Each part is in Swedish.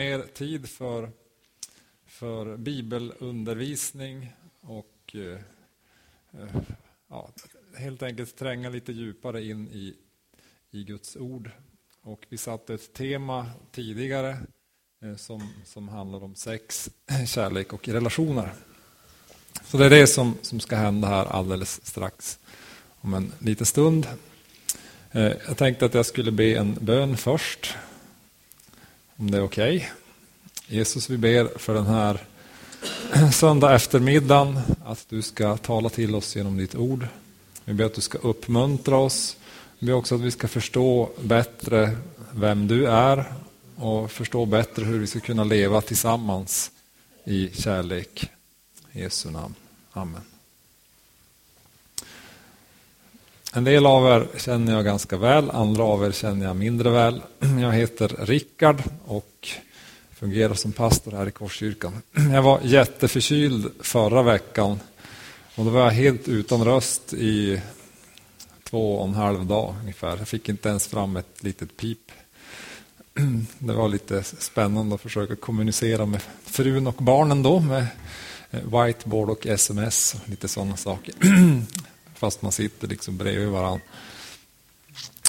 mer tid för, för bibelundervisning och eh, ja, helt enkelt tränga lite djupare in i, i Guds ord. Och vi satte ett tema tidigare eh, som, som handlar om sex, kärlek och relationer. Så det är det som, som ska hända här alldeles strax, om en liten stund. Eh, jag tänkte att jag skulle be en bön först om det är okej. Okay. Jesus, vi ber för den här söndag eftermiddagen att du ska tala till oss genom ditt ord. Vi ber att du ska uppmuntra oss. Vi ber också att vi ska förstå bättre vem du är och förstå bättre hur vi ska kunna leva tillsammans i kärlek. I Jesu namn. Amen. En del av er känner jag ganska väl, andra av er känner jag mindre väl. Jag heter Rickard och fungerar som pastor här i Korskyrkan. Jag var jätteförkyld förra veckan och då var jag helt utan röst i två och en halv dag ungefär. Jag fick inte ens fram ett litet pip. Det var lite spännande att försöka kommunicera med frun och barnen då med eh, whiteboard och sms och lite sådana saker fast man sitter liksom bredvid varandra.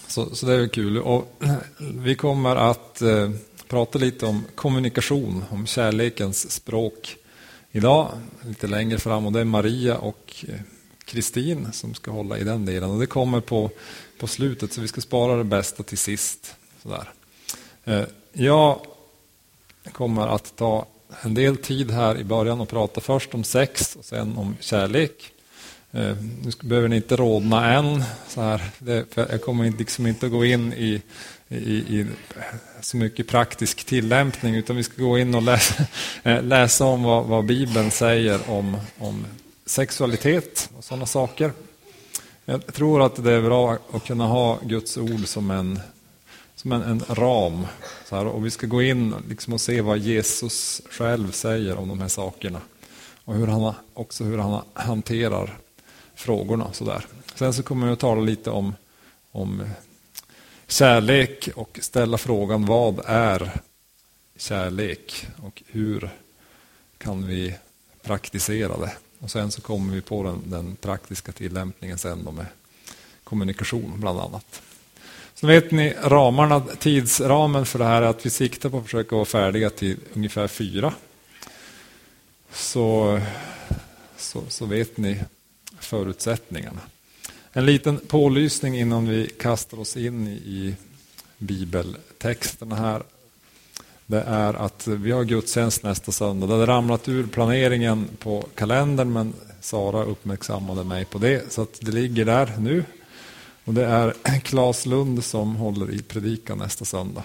Så, så det är kul. Och vi kommer att eh, prata lite om kommunikation, om kärlekens språk idag, lite längre fram. Och det är Maria och eh, Kristin som ska hålla i den delen. Och det kommer på, på slutet, så vi ska spara det bästa till sist. Sådär. Eh, jag kommer att ta en del tid här i början och prata först om sex och sen om kärlek. Eh, nu behöver ni inte rodna än. Så här. Det, jag kommer liksom inte att gå in i, i, i, så mycket praktisk tillämpning utan vi ska gå in och läsa, eh, läsa om vad, vad Bibeln säger om, om sexualitet och sådana saker. Jag tror att det är bra att kunna ha Guds ord som en, som en, en ram. Så här, och vi ska gå in liksom och se vad Jesus själv säger om de här sakerna. Och hur han, också hur han hanterar frågorna. Sådär. Sen så kommer vi att tala lite om, om kärlek och ställa frågan vad är kärlek och hur kan vi praktisera det? Och sen så kommer vi på den, den praktiska tillämpningen sen då med kommunikation bland annat. Så vet ni ramarna, tidsramen för det här är att vi siktar på att försöka vara färdiga till ungefär fyra. Så, så, så vet ni förutsättningarna. En liten pålysning innan vi kastar oss in i bibeltexterna här. Det är att vi har gudstjänst nästa söndag. Det hade ramlat ur planeringen på kalendern men Sara uppmärksammade mig på det så att det ligger där nu. Och Det är Claes Lund som håller i predikan nästa söndag.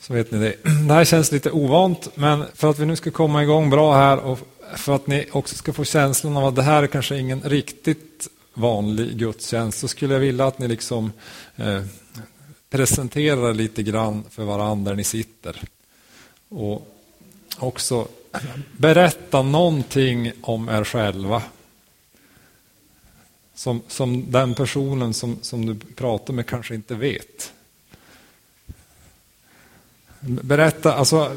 Så vet ni det. Det här känns lite ovant men för att vi nu ska komma igång bra här och för att ni också ska få känslan av att det här är kanske ingen riktigt vanlig gudstjänst så skulle jag vilja att ni liksom eh, presenterar lite grann för varandra där ni sitter. Och också berätta någonting om er själva. Som, som den personen som, som du pratar med kanske inte vet. Berätta, alltså,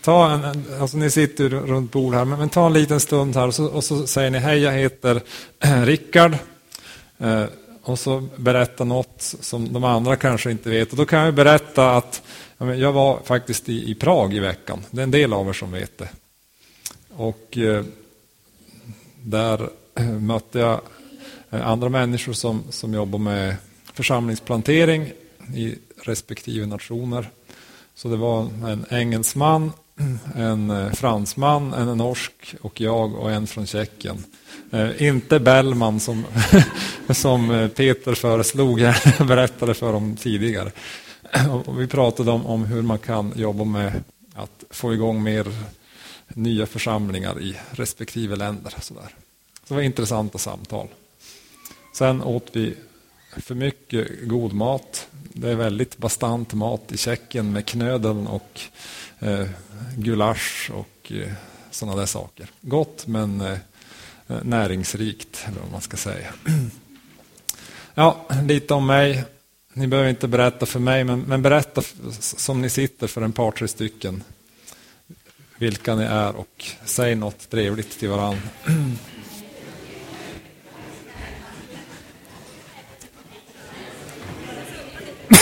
ta en, alltså ni sitter runt bord här, men, men, ta en liten stund här och så, och så säger ni hej jag heter eh, Rickard. Eh, och så berätta något som de andra kanske inte vet. Och då kan jag berätta att jag var faktiskt i, i Prag i veckan. Det är en del av er som vet det. Och eh, där eh, mötte jag eh, andra människor som, som jobbar med församlingsplantering i respektive nationer. Så det var en engelsman, en eh, fransman, en norsk och jag och en från Tjeckien. Eh, inte Bellman som, som eh, Peter föreslog, jag berättade för dem tidigare. Och vi pratade om, om hur man kan jobba med att få igång mer nya församlingar i respektive länder. Sådär. Så det var intressanta samtal. Sen åt vi för mycket god mat. Det är väldigt bastant mat i Tjeckien med knödeln och eh, gulasch och eh, sådana där saker. Gott men eh, eh, näringsrikt, eller vad man ska säga. Ja, lite om mig. ni behöver inte berätta för mig, men, men berätta som ni sitter för en par, tre stycken vilka ni är och säg något trevligt till varandra.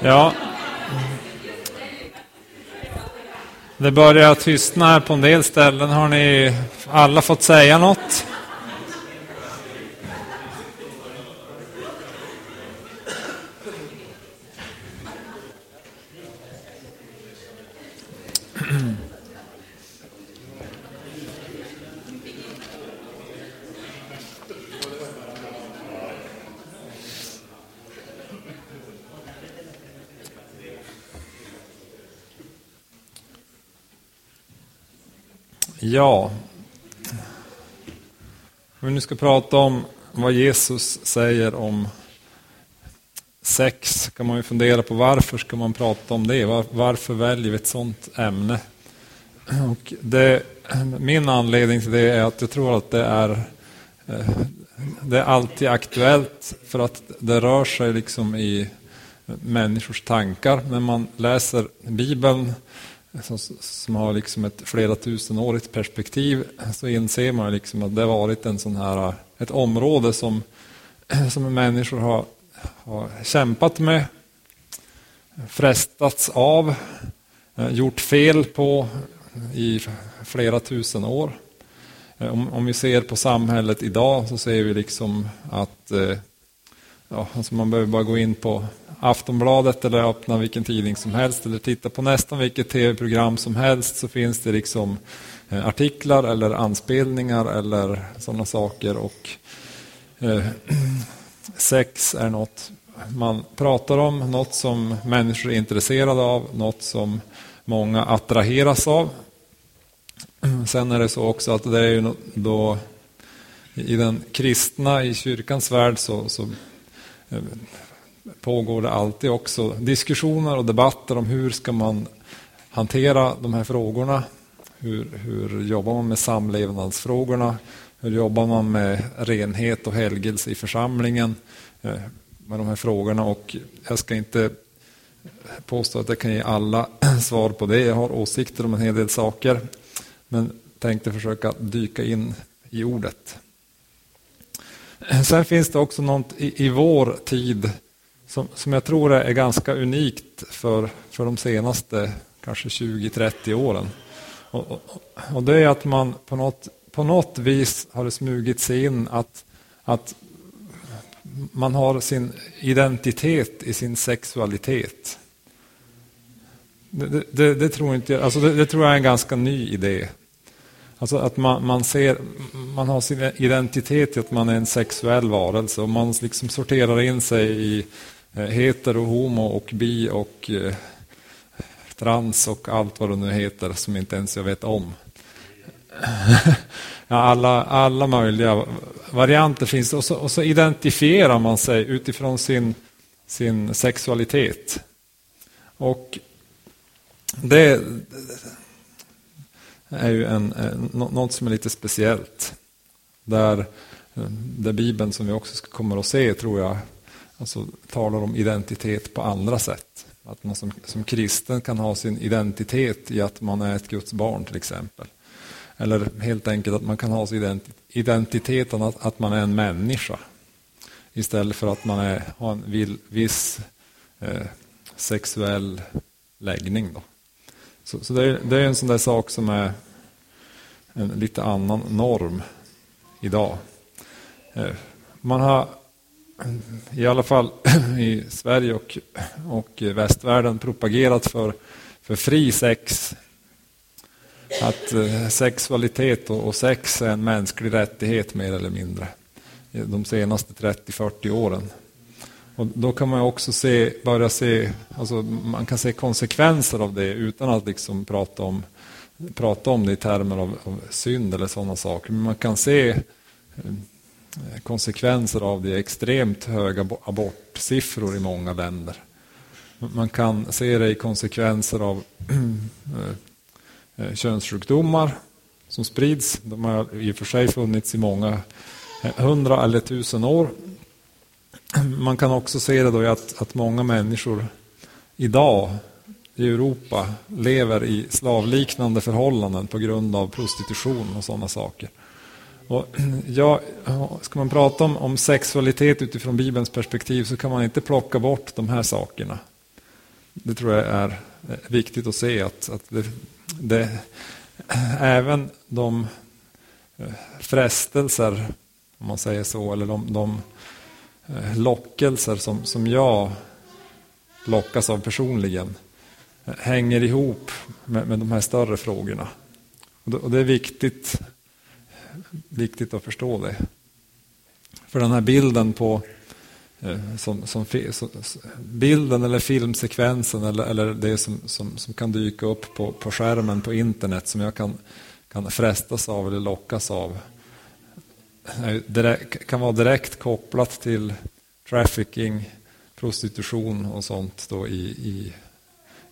Ja. Det börjar tystna här på en del ställen. Har ni alla fått säga något? Ja, om vi nu ska prata om vad Jesus säger om sex kan man ju fundera på varför ska man prata om det? varför väljer vi ett sådant ämne? Och det, min anledning till det är att jag tror att det är, eh, det är alltid aktuellt för att det rör sig liksom i människors tankar. När man läser Bibeln som, som har liksom ett flera tusenårigt perspektiv så inser man liksom att det har varit en sån här, ett område som, som människor har, har kämpat med, frestats av, gjort fel på i flera tusen år. Om, om vi ser på samhället idag så ser vi liksom att eh, ja, alltså man behöver bara gå in på Aftonbladet eller öppna vilken tidning som helst eller titta på nästan vilket tv-program som helst så finns det liksom eh, artiklar eller anspelningar eller sådana saker. Och eh, Sex är något man pratar om, något som människor är intresserade av, något som många attraheras av. Sen är det så också att det är ju då i den kristna, i kyrkans värld så, så eh, pågår det alltid också diskussioner och debatter om hur ska man hantera de här frågorna. Hur, hur jobbar man med samlevnadsfrågorna? Hur jobbar man med renhet och helgelse i församlingen? Eh, med de här frågorna och jag ska inte påstå att jag kan ge alla svar på det. Jag har åsikter om en hel del saker men tänkte försöka dyka in i ordet. Sen finns det också något i, i vår tid som, som jag tror är ganska unikt för, för de senaste kanske 20-30 åren. Och, och, och, det är att man på något, på något vis har det smugit sig in att, att man har sin identitet i sin sexualitet. Det, det, det tror inte, alltså det, det, tror jag är en ganska ny idé. Alltså att man, man, ser, man har sin identitet i att man är en sexuell varelse och man liksom sorterar in sig i Eh, hetero, homo och bi och eh, trans och allt vad det nu heter som inte ens jag vet om. alla, alla möjliga varianter finns och så, och så identifierar man sig utifrån sin, sin sexualitet. Och det är ju en, eh, något som är lite speciellt. Där, där Bibeln, som vi också kommer att se, tror jag, alltså, talar om identitet på andra sätt. Att man som, som kristen kan ha sin identitet i att man är ett Guds barn till exempel. Eller helt enkelt att man kan ha sin identitet att, att man är en människa. Istället för att man är, har en viss eh, sexuell läggning. Då. Så, så det, är, det, är, en sån där sak som är en lite annan norm idag. Eh, man har i alla fall i Sverige och, och västvärlden propagerat för, för fri sex att eh, sexualitet och sex är en mänsklig rättighet mer eller mindre de senaste 30-40 åren. Och då kan man också se, börja se, alltså man kan se konsekvenser av det utan att liksom prata, om, prata om det i termer av, av synd eller sådana saker. Men man kan se eh, Eh, konsekvenser av det extremt höga abortsiffror i många länder. Man kan se det i konsekvenser av eh, eh, könssjukdomar som sprids. De har i och för sig funnits i många hundra eller tusen år. Man kan också se det då i att, att många människor idag i Europa lever i slavliknande förhållanden på grund av prostitution och sådana saker. Och ja, ska man prata om, om sexualitet utifrån Bibelns perspektiv så kan man inte plocka bort de här sakerna. Det tror jag är eh, viktigt att se att, att det, det, även de eh, frestelser, om man säger så, eller de, de eh, lockelser som, som jag lockas av personligen hänger ihop med, med de här större frågorna. Och det, och det är viktigt, viktigt att förstå det. För den här bilden på eh, som, som, som, bilden eller filmsekvensen eller, eller det som, som, som kan dyka upp på, på skärmen på internet som jag kan, kan frestas av eller lockas av direkt, kan vara direkt kopplat till trafficking, prostitution och sånt då i, i,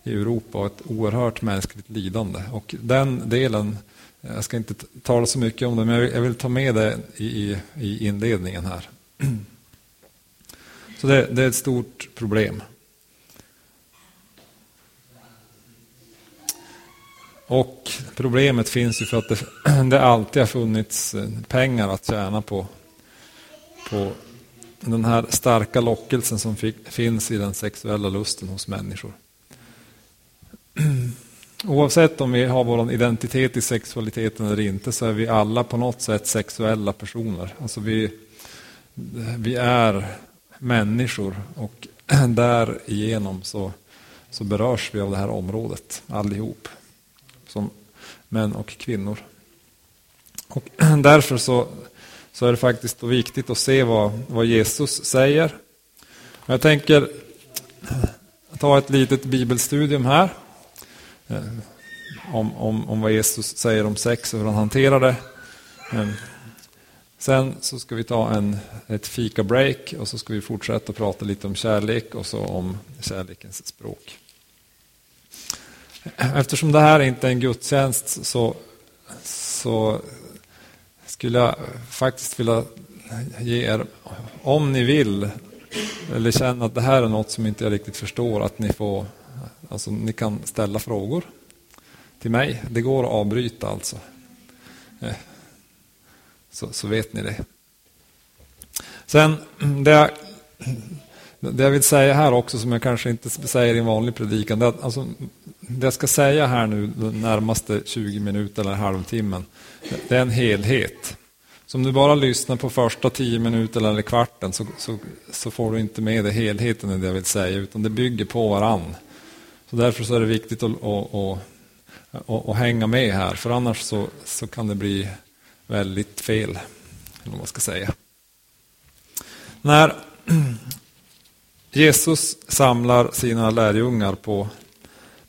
i Europa och ett oerhört mänskligt lidande. Och den delen, jag ska inte tala så mycket om det, men jag vill, ta med det i, i, inledningen här. Så det, det är ett stort problem. Och problemet finns ju för att det, det alltid har funnits eh, pengar att tjäna på, på den här starka lockelsen som fick, finns i den sexuella lusten hos människor. Oavsett om vi har vår identitet i sexualiteten eller inte så är vi alla på något sätt sexuella personer. Alltså vi, vi är människor och därigenom så, så berörs vi av det här området allihop. Som män och kvinnor. Och därför så, så är det faktiskt viktigt att se vad, vad Jesus säger. Jag tänker ta ett litet bibelstudium här. Eh, om, om, om vad Jesus säger om sex och hur han hanterar det. Sen så ska vi ta en, ett fika-break och så ska vi fortsätta prata lite om kärlek och så om kärlekens språk. Eftersom det här inte är en gudstjänst så, så skulle jag faktiskt vilja ge er, om ni vill, eller känner att det här är något som inte jag riktigt förstår, att ni får, alltså ni kan ställa frågor till mig. Det går att avbryta alltså. Eh, så, så vet ni det. Sen, det jag, det jag vill säga här också, som jag kanske inte säger i en vanlig predikan, det, att, alltså, det jag ska säga här nu de närmaste 20 minuterna eller halvtimmen, det är en helhet. Så om du bara lyssnar på första 10 minuterna eller kvarten så, så, så, får du inte med dig helheten i det jag vill säga, utan det bygger på varann. Så därför så är det viktigt att, att, att, att, att hänga med här, för annars så, så kan det bli väldigt fel, eller vad man ska säga. När Jesus samlar sina lärjungar på,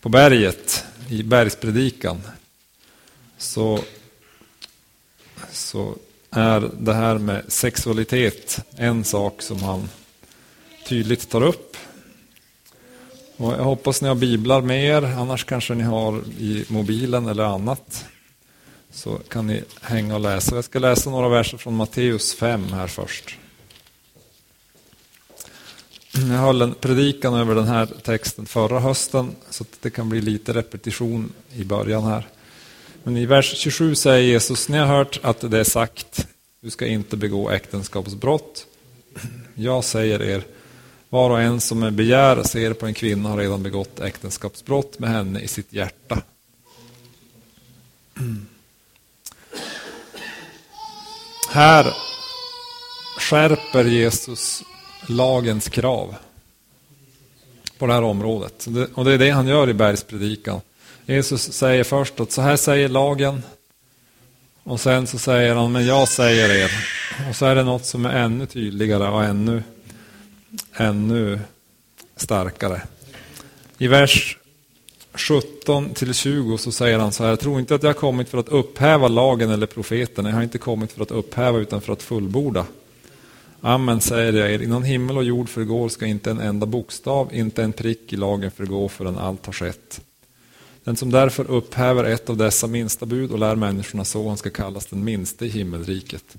på berget i bergspredikan så, så är det här med sexualitet en sak som han tydligt tar upp. Och jag hoppas ni har biblar med er, annars kanske ni har i mobilen eller annat. Så kan ni hänga och läsa. Jag ska läsa några verser från Matteus 5 här först. Jag höll en predikan över den här texten förra hösten så det kan bli lite repetition i början här. Men i vers 27 säger Jesus, ni har hört att det är sagt, du ska inte begå äktenskapsbrott. Jag säger er, var och en som med begär ser på en kvinna har redan begått äktenskapsbrott med henne i sitt hjärta. Här skärper Jesus lagens krav på det här området. Och det är det han gör i bergspredikan. Jesus säger först att så här säger lagen. Och sen så säger han, men jag säger er. Och så är det något som är ännu tydligare och ännu, ännu starkare. I vers 17 till 20 så säger han så här, tro tror inte att jag har kommit för att upphäva lagen eller profeten. Jag har inte kommit för att upphäva utan för att fullborda. Amen säger jag er, innan himmel och jord förgår ska inte en enda bokstav, inte en prick i lagen förgå förrän allt har skett. Den som därför upphäver ett av dessa minsta bud och lär människorna så, han ska kallas den minste i himmelriket.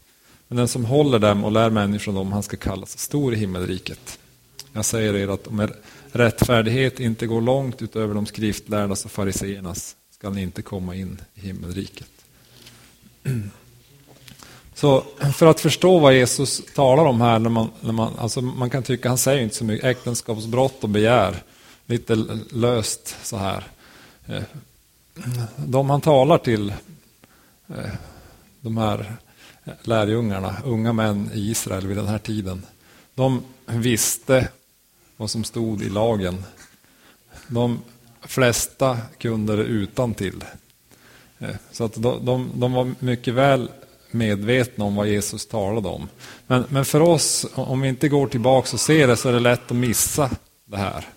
Men den som håller dem och lär människorna dem, han ska kallas stor i himmelriket. Jag säger er att om er rättfärdighet inte går långt utöver de skriftlärdas och fariseernas ska ni inte komma in i himmelriket. Så för att förstå vad Jesus talar om här, när man, när man, alltså man kan tycka, han säger inte så mycket, äktenskapsbrott och begär, lite löst så här. Eh, de han talar till, eh, de här lärjungarna, unga män i Israel vid den här tiden, de visste vad som stod i lagen. De flesta kunde det utan till. Eh, så att de, de, de var mycket väl medvetna om vad Jesus talade om. Men, men för oss, om vi inte går tillbaka och ser det, så är det lätt att missa det här.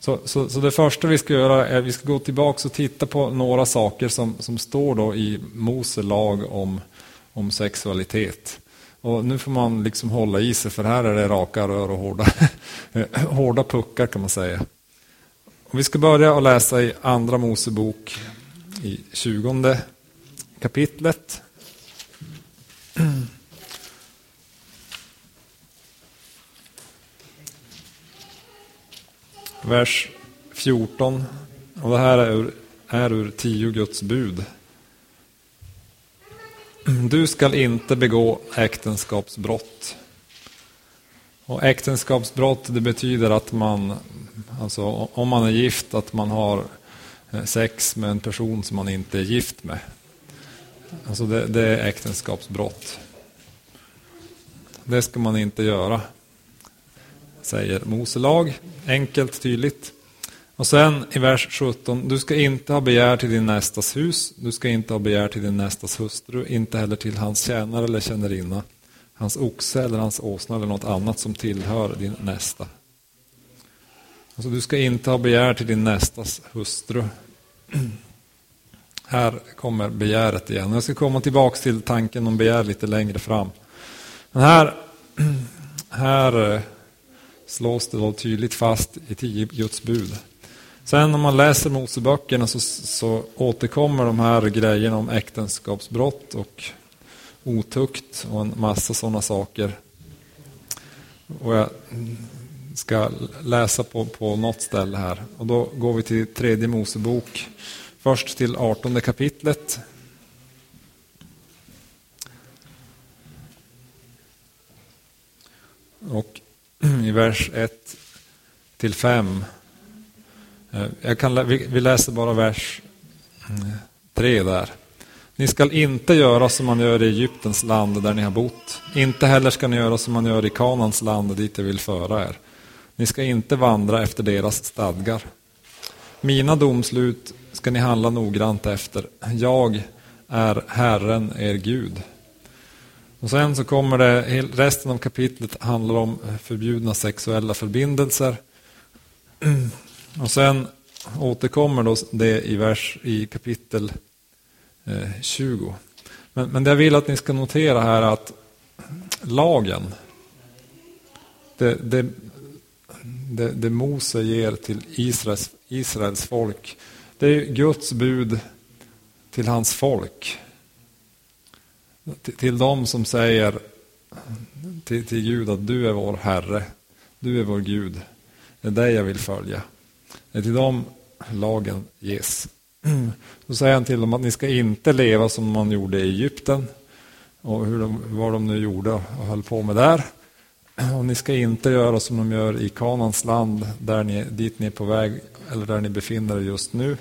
Så, så, så, det första vi ska göra är att vi ska gå tillbaka och titta på några saker som, som står då i Mose lag om, om sexualitet. Och nu får man liksom hålla i sig för här är det raka rör och hårda, hårda puckar kan man säga. Och vi ska börja och läsa i Andra Mosebok i 20 kapitlet. Vers 14. Och det här är ur, är ur tio Guds bud. Du skall inte begå äktenskapsbrott. Och äktenskapsbrott det betyder att man, alltså om man är gift, att man har eh, sex med en person som man inte är gift med. Alltså det, det är äktenskapsbrott. Det ska man inte göra. säger Mose lag. Enkelt, tydligt. Och sen i vers 17, du ska inte ha begär till din nästas hus, du ska inte ha begär till din nästas hustru, inte heller till hans tjänare eller tjänarinna, hans oxe eller hans åsna eller något annat som tillhör din nästa. Alltså, du ska inte ha begär till din nästas hustru. Här kommer begäret igen. Jag ska komma tillbaka till tanken om begär lite längre fram. Men här, här eh, slås det då tydligt fast i tio Guds bud. Sen om man läser Moseböckerna så, så återkommer de här grejerna om äktenskapsbrott och otukt och en massa sådana saker. Och jag ska läsa på, på något ställe här. Och då går vi till tredje Mosebok. Först till artonde kapitlet. Och i vers 1 till 5 Eh, jag kan, vi läser bara vers mm, 3 där. Ni skall inte göra som man gör i Egyptens land där ni har bott. Inte heller ska ni göra som man gör i Kanans land dit jag vill föra er. Ni ska inte vandra efter deras stadgar. Mina domslut ska ni handla noggrant efter. Jag är Herren, er Gud. Och sen så kommer det, resten av kapitlet handlar om eh, förbjudna sexuella förbindelser. Och sen återkommer då det i, vers, i kapitel eh, 20. Men, men det jag vill att ni ska notera här är att lagen, det, det, det, det Mose ger till Israels, Israels folk, det är Guds bud till hans folk. Till, till dem som säger till, till Gud att du är vår Herre, du är vår Gud, det är dig jag vill följa. Det är till dem lagen ges. Då säger han till dem att ni ska inte leva som man gjorde i Egypten och hur de, vad de nu gjorde och höll på med där. Och ni ska inte göra som de gör i Kanans land där ni, dit ni är på väg eller där ni befinner er just nu.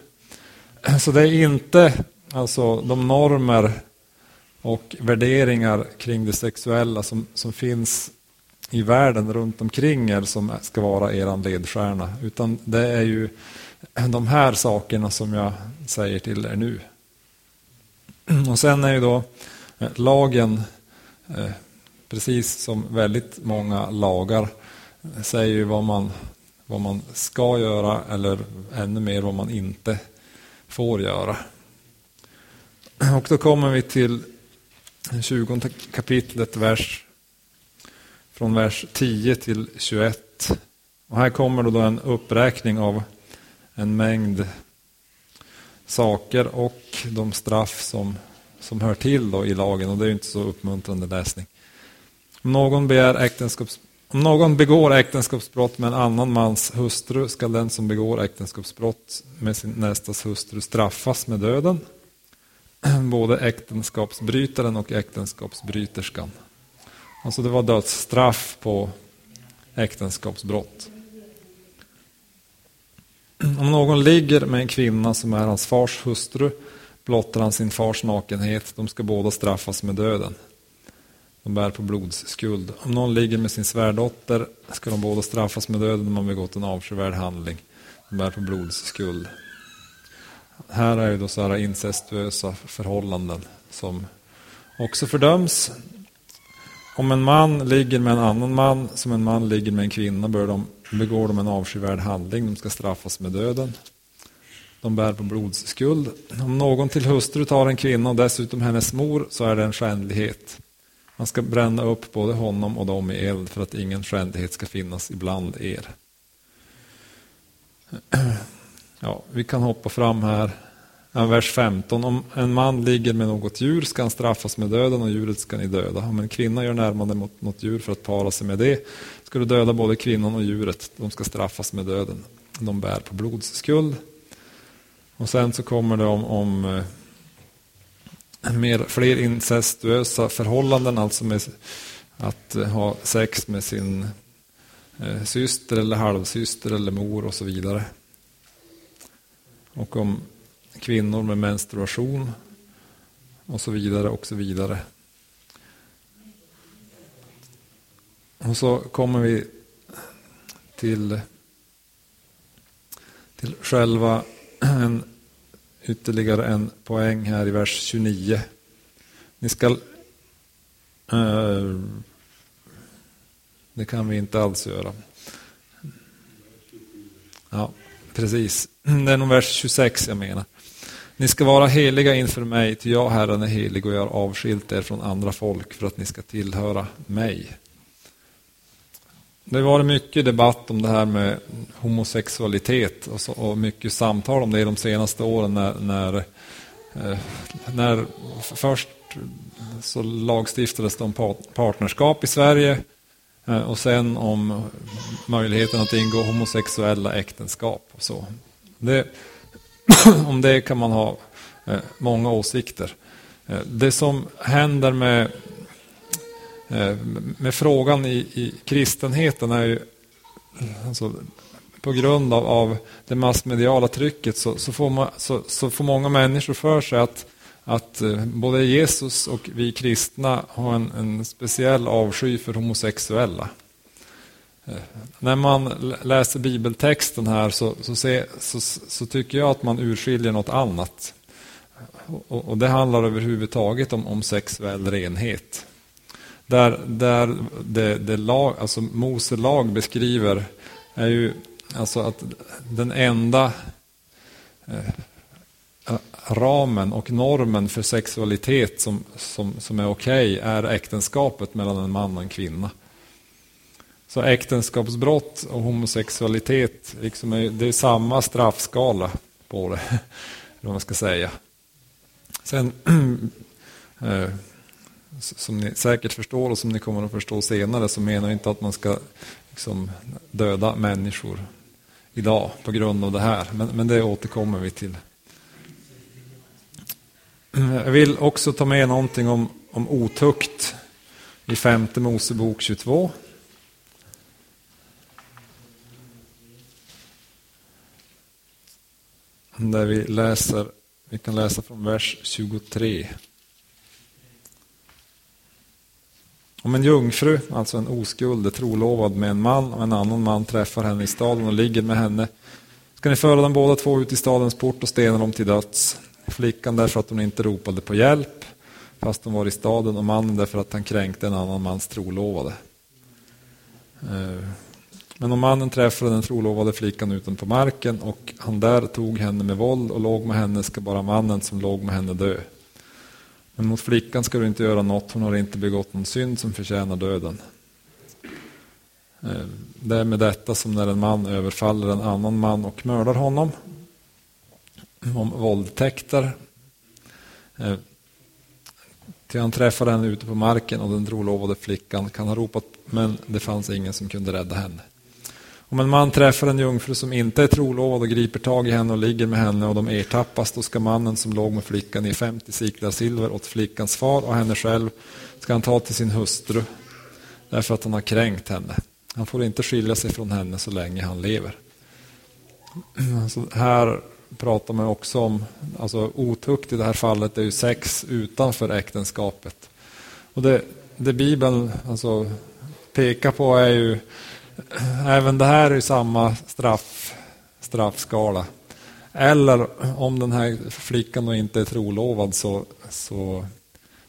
Så det är inte alltså, de normer och värderingar kring det sexuella som, som finns i världen runt omkring er som ska vara er ledstjärna. Utan det är ju de här sakerna som jag säger till er nu. Och sen är ju då eh, lagen, eh, precis som väldigt många lagar, säger ju vad man, vad man ska göra eller ännu mer vad man inte får göra. Och då kommer vi till 20 kapitlet, vers från vers 10 till 21. Och här kommer då en uppräkning av en mängd saker och de straff som, som hör till då i lagen. Och det är ju inte så uppmuntrande läsning. Om någon, begär äktenskaps, om någon begår äktenskapsbrott med en annan mans hustru ska den som begår äktenskapsbrott med sin nästas hustru straffas med döden. Både äktenskapsbrytaren och äktenskapsbryterskan. Alltså det var dödsstraff på äktenskapsbrott. Om någon ligger med en kvinna som är hans fars hustru blottar han sin fars nakenhet. De ska båda straffas med döden. De bär på blodsskuld. Om någon ligger med sin svärdotter ska de båda straffas med döden om man begått en avskyvärd handling. De bär på blodsskuld. Här är ju då så här incestuösa förhållanden som också fördöms. Om en man ligger med en annan man som en man ligger med en kvinna bör de, begår de en avskyvärd handling. De ska straffas med döden. De bär på blodsskuld. Om någon till hustru tar en kvinna och dessutom hennes mor så är det en skändlighet. Man ska bränna upp både honom och dem i eld för att ingen skändlighet ska finnas ibland er. Ja, vi kan hoppa fram här vers 15. Om en man ligger med något djur ska han straffas med döden och djuret ska ni döda. Om en kvinna gör närmande mot något djur för att para sig med det ska du döda både kvinnan och djuret. De ska straffas med döden. De bär på blodsskuld. Och sen så kommer det om, om eh, mer, fler incestuösa förhållanden, alltså med att eh, ha sex med sin eh, syster eller halvsyster eller mor och så vidare. Och om kvinnor med menstruation och så vidare och så vidare. Och så kommer vi till, till själva en, ytterligare en poäng här i vers 29. Ni ska... Eh, det kan vi inte alls göra. Ja, precis. Det är nog vers 26 jag menar. Ni ska vara heliga inför mig, ty jag, Herren, är helig och jag har avskilt er från andra folk för att ni ska tillhöra mig. Det har varit mycket debatt om det här med homosexualitet och, så, och mycket samtal om det de senaste åren när, när, eh, när först så lagstiftades det om partnerskap i Sverige eh, och sen om möjligheten att ingå homosexuella äktenskap. Och så. Det, om det kan man ha eh, många åsikter. Eh, det som händer med eh, med frågan i, i kristenheten är ju alltså, på grund av, av det massmediala trycket så, så, får man, så, så, får många människor för sig att, att både Jesus och vi kristna har en, en speciell avsky för homosexuella. Eh, när man läser bibeltexten här så, så, se, så, så, tycker jag att man urskiljer något annat. Och, och det handlar överhuvudtaget om, om sexuell renhet. Där, där det, det lag, alltså Mose lag beskriver är ju alltså att den enda eh, ramen och normen för sexualitet som, som, som är okej okay är äktenskapet mellan en man och en kvinna. Så äktenskapsbrott och homosexualitet, liksom är, det är samma straffskala på det. Vad man ska säga. Sen eh, som ni säkert förstår och som ni kommer att förstå senare så menar jag inte att man ska liksom döda människor idag på grund av det här. Men, men det återkommer vi till. Jag vill också ta med någonting om, om otukt i femte Mosebok 22. Där vi läser, vi kan läsa från vers 23. Om en jungfru, alltså en oskuld, är trolovad med en man och en annan man träffar henne i staden och ligger med henne ska ni föra dem båda två ut i stadens port och stena dem till döds. Flickan därför att hon inte ropade på hjälp fast hon var i staden och mannen därför att han kränkte en annan mans trolovade. Eh, men om mannen träffade den trolovade flickan uten på marken och han där tog henne med våld och låg med henne ska bara mannen som låg med henne dö. Men mot flickan ska du inte göra något, hon har inte begått någon synd som förtjänar döden. Eh, det är med detta som när en man överfaller en annan man och mördar honom. Om våldtäkter. Ty till han träffade henne ute på marken och den trolovade flickan kan ha ropat men det fanns ingen som kunde rädda henne. Om en man träffar en jungfru som inte är trolovad och griper tag i henne och ligger med henne och de ertappas, då ska mannen som låg med flickan i 50 siklar silver åt flickans far och henne själv ska han ta till sin hustru därför att han har kränkt henne. Han får inte skilja sig från henne så länge han lever. Så här pratar man också om, alltså otukt i det här fallet är ju sex utanför äktenskapet. Och det, det Bibeln alltså pekar på är ju även det här är samma straff, straffskala. Eller om den här flickan då inte är trolovad så, så,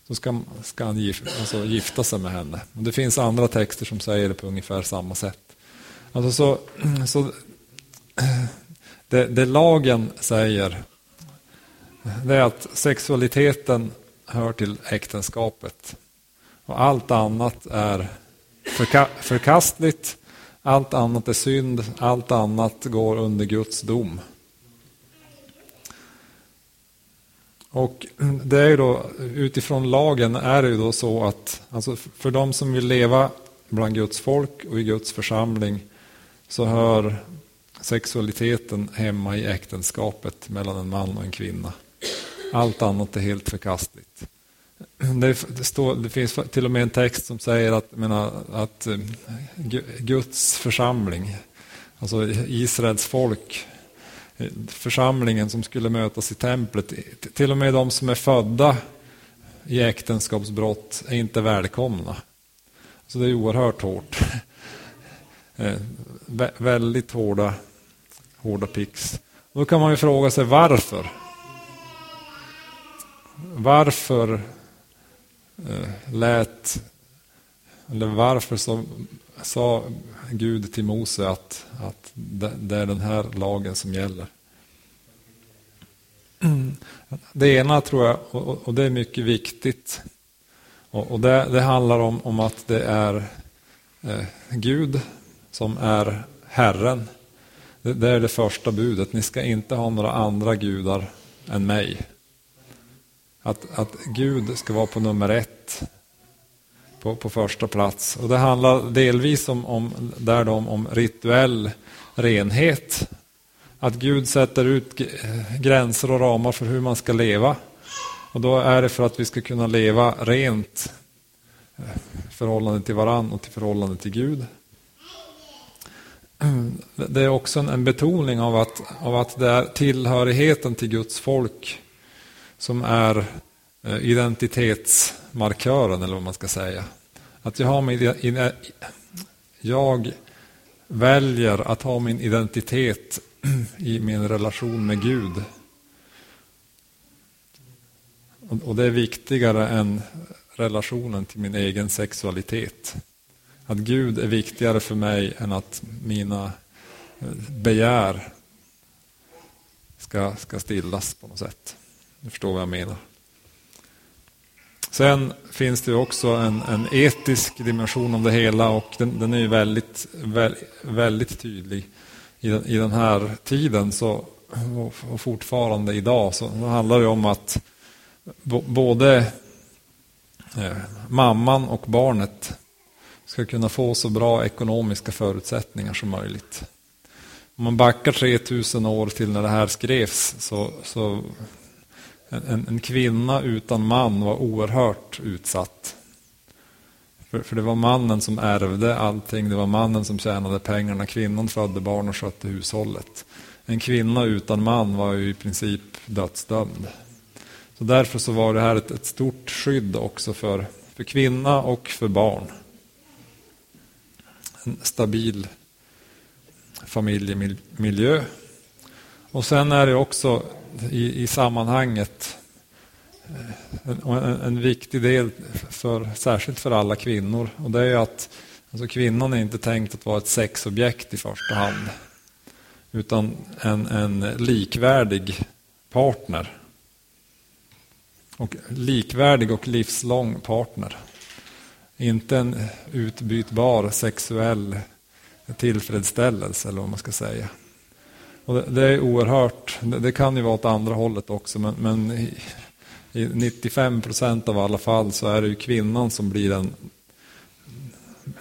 så ska, ska han gif, alltså gifta sig med henne. Och det finns andra texter som säger det på ungefär samma sätt. Alltså så, så det, det lagen säger det är att sexualiteten hör till äktenskapet. Och allt annat är förka förkastligt allt annat är synd, allt annat går under Guds dom. Och det är då, utifrån lagen är det ju då så att alltså för de som vill leva bland Guds folk och i Guds församling så hör sexualiteten hemma i äktenskapet mellan en man och en kvinna. Allt annat är helt förkastligt. Det, står, det, finns till och med en text som säger att, menar, att eh, Guds församling, alltså Israels folk, eh, församlingen som skulle mötas i templet, till och med de som är födda i äktenskapsbrott är inte välkomna. Så det är oerhört hårt. Eh, väldigt hårda, hårda pix. Då kan man ju fråga sig varför. Varför Eh, lät, eller varför så, sa Gud till Mose att, att det är den här lagen som gäller? Mm. Det ena tror jag, och det är mycket viktigt, och det, det handlar om, om, att det är eh, Gud som är Herren. Det, det, är det första budet. Ni ska inte ha några andra gudar än mig. Att, att Gud ska vara på nummer ett. På, på första plats. Och det handlar delvis om, om, där om, om rituell renhet. Att Gud sätter ut gränser och ramar för hur man ska leva. Och då är det för att vi ska kunna leva rent eh, förhållande till varann och till förhållande till Gud. Det är också en betoning av att, av att det är tillhörigheten till Guds folk som är eh, identitetsmarkören, eller vad man ska säga. Att jag, har min, eh, jag väljer att ha min identitet i min relation med Gud. Och det är viktigare än relationen till min egen sexualitet. Att Gud är viktigare för mig än att mina eh, begär ska, ska stillas på något sätt. Du förstår vad jag menar. Sen finns det också en, en etisk dimension av det hela och den, den är väldigt, väldigt tydlig i den, i den här tiden så, och fortfarande idag. Så handlar det om att både eh, mamman och barnet ska kunna få så bra ekonomiska förutsättningar som möjligt. Om man backar 3000 år till när det här skrevs så, så en, en kvinna utan man var oerhört utsatt. För, för, det var mannen som ärvde allting, det var mannen som tjänade pengarna, kvinnan födde barn och skötte hushållet. En kvinna utan man var ju i princip dödsdömd. Så därför så var det här ett, ett stort skydd också för, för kvinna och för barn. En stabil familjemiljö. Och sen är det också i, i sammanhanget eh, en, en, viktig del, för, särskilt för alla kvinnor. Och det är att alltså kvinnan är inte tänkt att vara ett sexobjekt i första hand. Utan en, en likvärdig partner. Och likvärdig och livslång partner. Inte en utbytbar sexuell tillfredsställelse eller vad man ska säga. Och det, det är oerhört, det, det, kan ju vara åt andra hållet också men, men i, i 95 procent av alla fall så är det ju kvinnan som blir den,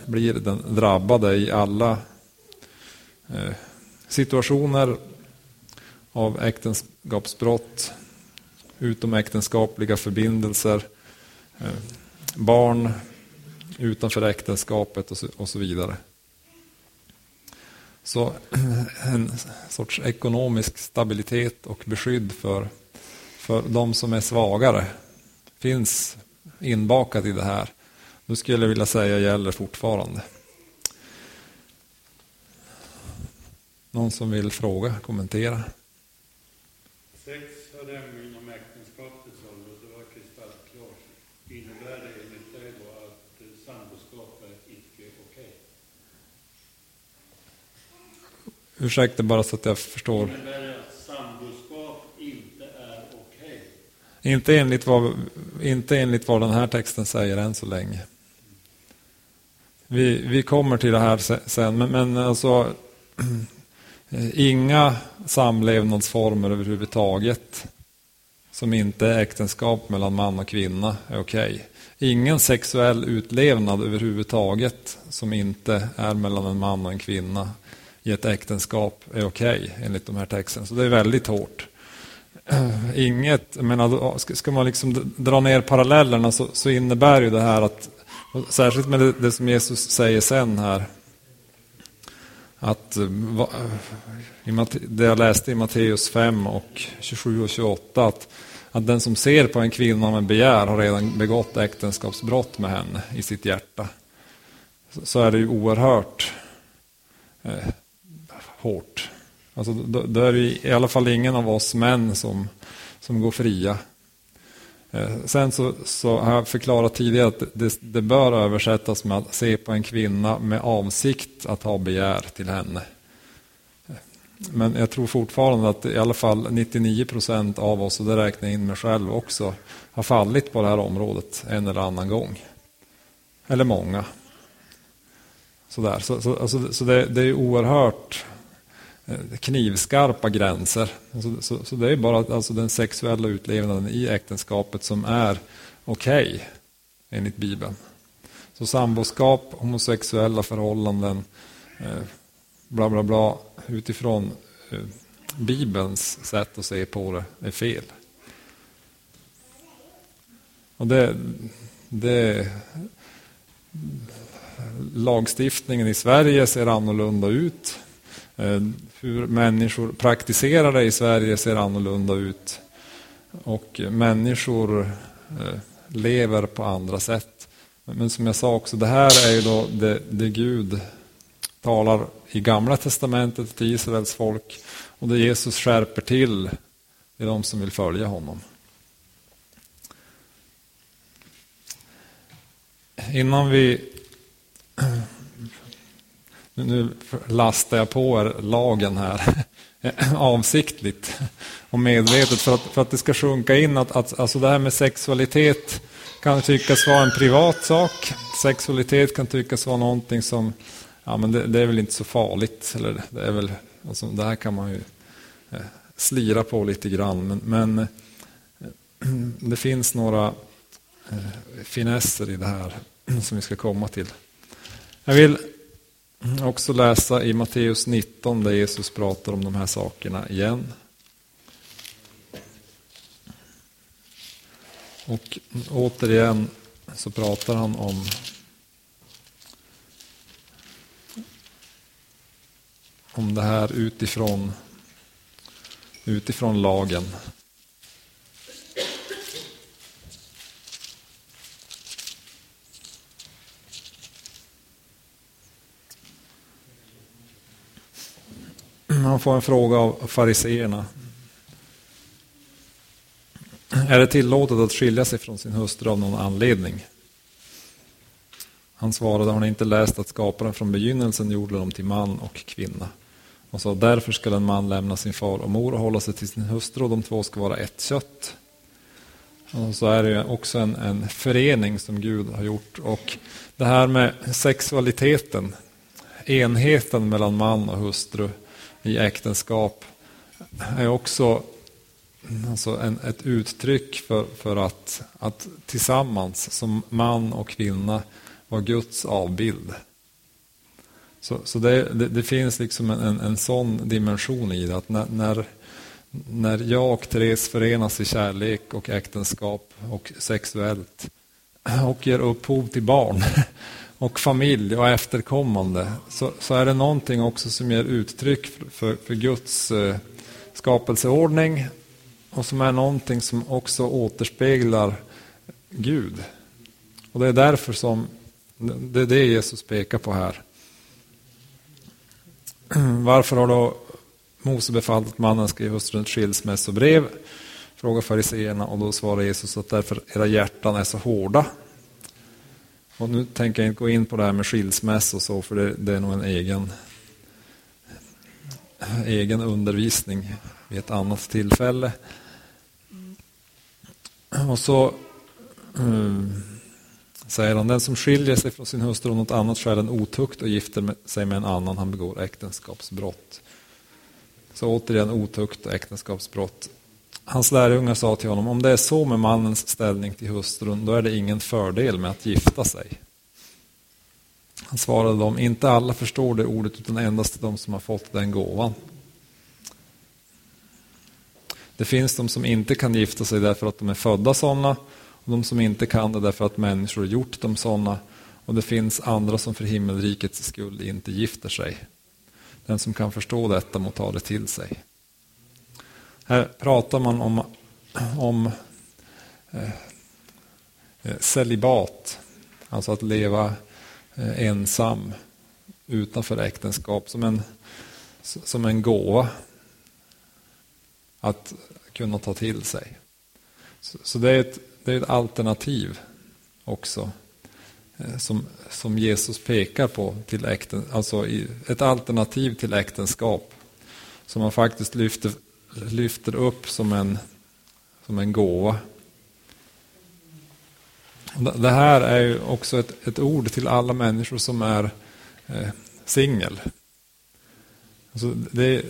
blir den drabbade i alla eh, situationer av äktenskapsbrott, utomäktenskapliga förbindelser, eh, barn utanför äktenskapet och så, och så vidare. Så en sorts ekonomisk stabilitet och beskydd för, för de som är svagare finns inbakat i det här. Nu skulle jag vilja säga gäller fortfarande. Någon som vill fråga, kommentera? Sex av dem inom äktenskapets ålder, det var kristallklart. Innebär det enligt dig då att eh, samboskap är icke okej? Okay? Ursäkta bara så att jag förstår. Innebär det att samboskap inte är okej? Okay? Inte, enligt vad, inte enligt vad den här texten säger än så länge. Vi, vi kommer till det här sen, men, men alltså inga samlevnadsformer överhuvudtaget som inte är äktenskap mellan man och kvinna är okej. Okay. Ingen sexuell utlevnad överhuvudtaget som inte är mellan en man och en kvinna i ett äktenskap är okej okay, enligt de här texterna. Så det är väldigt hårt. Inget, menar, ska man liksom dra ner parallellerna så, så innebär ju det här att, särskilt med det, det som Jesus säger sen här, att eh, eh, det jag läste i Matteus 5 och 27 och 28 att, att den som ser på en kvinna med begär har redan begått äktenskapsbrott med henne i sitt hjärta. Så är det ju oerhört eh, hårt. Alltså, då, då, är det i alla fall ingen av oss män som, som går fria. Eh, sen så, så, har jag förklarat tidigare att det, det, bör översättas med att se på en kvinna med avsikt att ha begär till henne. Eh, men jag tror fortfarande att i alla fall 99 procent av oss, och det räknar jag in mig själv också, har fallit på det här området en eller annan gång. Eller många. Sådär. Så, så, alltså, så det, det är oerhört Eh, knivskarpa gränser. Så, så, så, det är bara alltså den sexuella utlevnaden i äktenskapet som är okej okay, enligt Bibeln. Så samboskap, homosexuella förhållanden, eh, bla bla bla utifrån eh, Bibelns sätt att se på det är fel. Och det, det lagstiftningen i Sverige ser annorlunda ut. Eh, hur människor praktiserar det i Sverige ser annorlunda ut. Och människor eh, lever på andra sätt. Men som jag sa också, det här är ju då det, det Gud talar i Gamla Testamentet till Israels folk och det Jesus skärper till är de som vill följa honom. Innan vi... Nu lastar jag på er lagen här avsiktligt och medvetet för att, för att det ska sjunka in att, att alltså det här med sexualitet kan tyckas vara en privat sak. Sexualitet kan tyckas vara någonting som ja, men det, det, är väl inte så farligt. Eller det, är väl, alltså, det här kan man ju eh, slira på lite grann. Men, men eh, det finns några eh, finesser i det här som vi ska komma till. Jag vill Mm, också läsa i Matteus 19 där Jesus pratar om de här sakerna igen. Och återigen så pratar han om om det här utifrån, utifrån lagen. Han får en fråga av fariseerna. Är det tillåtet att skilja sig från sin hustru av någon anledning? Han svarade, har ni inte läst att skaparen från begynnelsen gjorde dem till man och kvinna? Och sa, därför ska en man lämna sin far och mor och hålla sig till sin hustru och de två ska vara ett kött. Och så är det också en, en förening som Gud har gjort. Och det här med sexualiteten, enheten mellan man och hustru i äktenskap är också alltså en, ett uttryck för, för att, att tillsammans som man och kvinna vara Guds avbild. Så, så det, det, det, finns liksom en, en sån dimension i det att när, när, när jag och Therese förenas i kärlek och äktenskap och sexuellt och ger upphov till barn och familj och efterkommande så, så är det någonting också som ger uttryck för, för, för Guds eh, skapelseordning och som är någonting som också återspeglar Gud. Och det är därför som det är det Jesus pekar på här. Varför har då Mose befallt att mannen ska ge hustrun ett skilsmässobrev? Frågar fariseerna och då svarar Jesus att därför era hjärtan är så hårda. Och nu tänker jag inte gå in på det här med skilsmässa och så, för det, det är nog en egen, egen undervisning vid ett annat tillfälle. Och så um, säger han, den som skiljer sig från sin hustru av något annat skäl än otukt och gifter sig med en annan, han begår äktenskapsbrott. Så återigen otukt och äktenskapsbrott. Hans lärjungar sa till honom, om det är så med mannens ställning till hustrun, då är det ingen fördel med att gifta sig. Han svarade dem, inte alla förstår det ordet, utan endast de som har fått den gåvan. Det finns de som inte kan gifta sig därför att de är födda sådana, och de som inte kan det därför att människor gjort dem sådana och det finns andra som för himmelrikets skull inte gifter sig. Den som kan förstå detta må ta det till sig. Här pratar man om, om eh, eh, celibat, alltså att leva eh, ensam utanför äktenskap som en, som en gåva att kunna ta till sig. Så, så det, är ett, det är ett alternativ också eh, som, som Jesus pekar på till äkten, alltså ett alternativ till äktenskap som man faktiskt lyfter, lyfter upp som en, som en gåva. Det här är ju också ett, ett ord till alla människor som är eh, singel. Alltså det,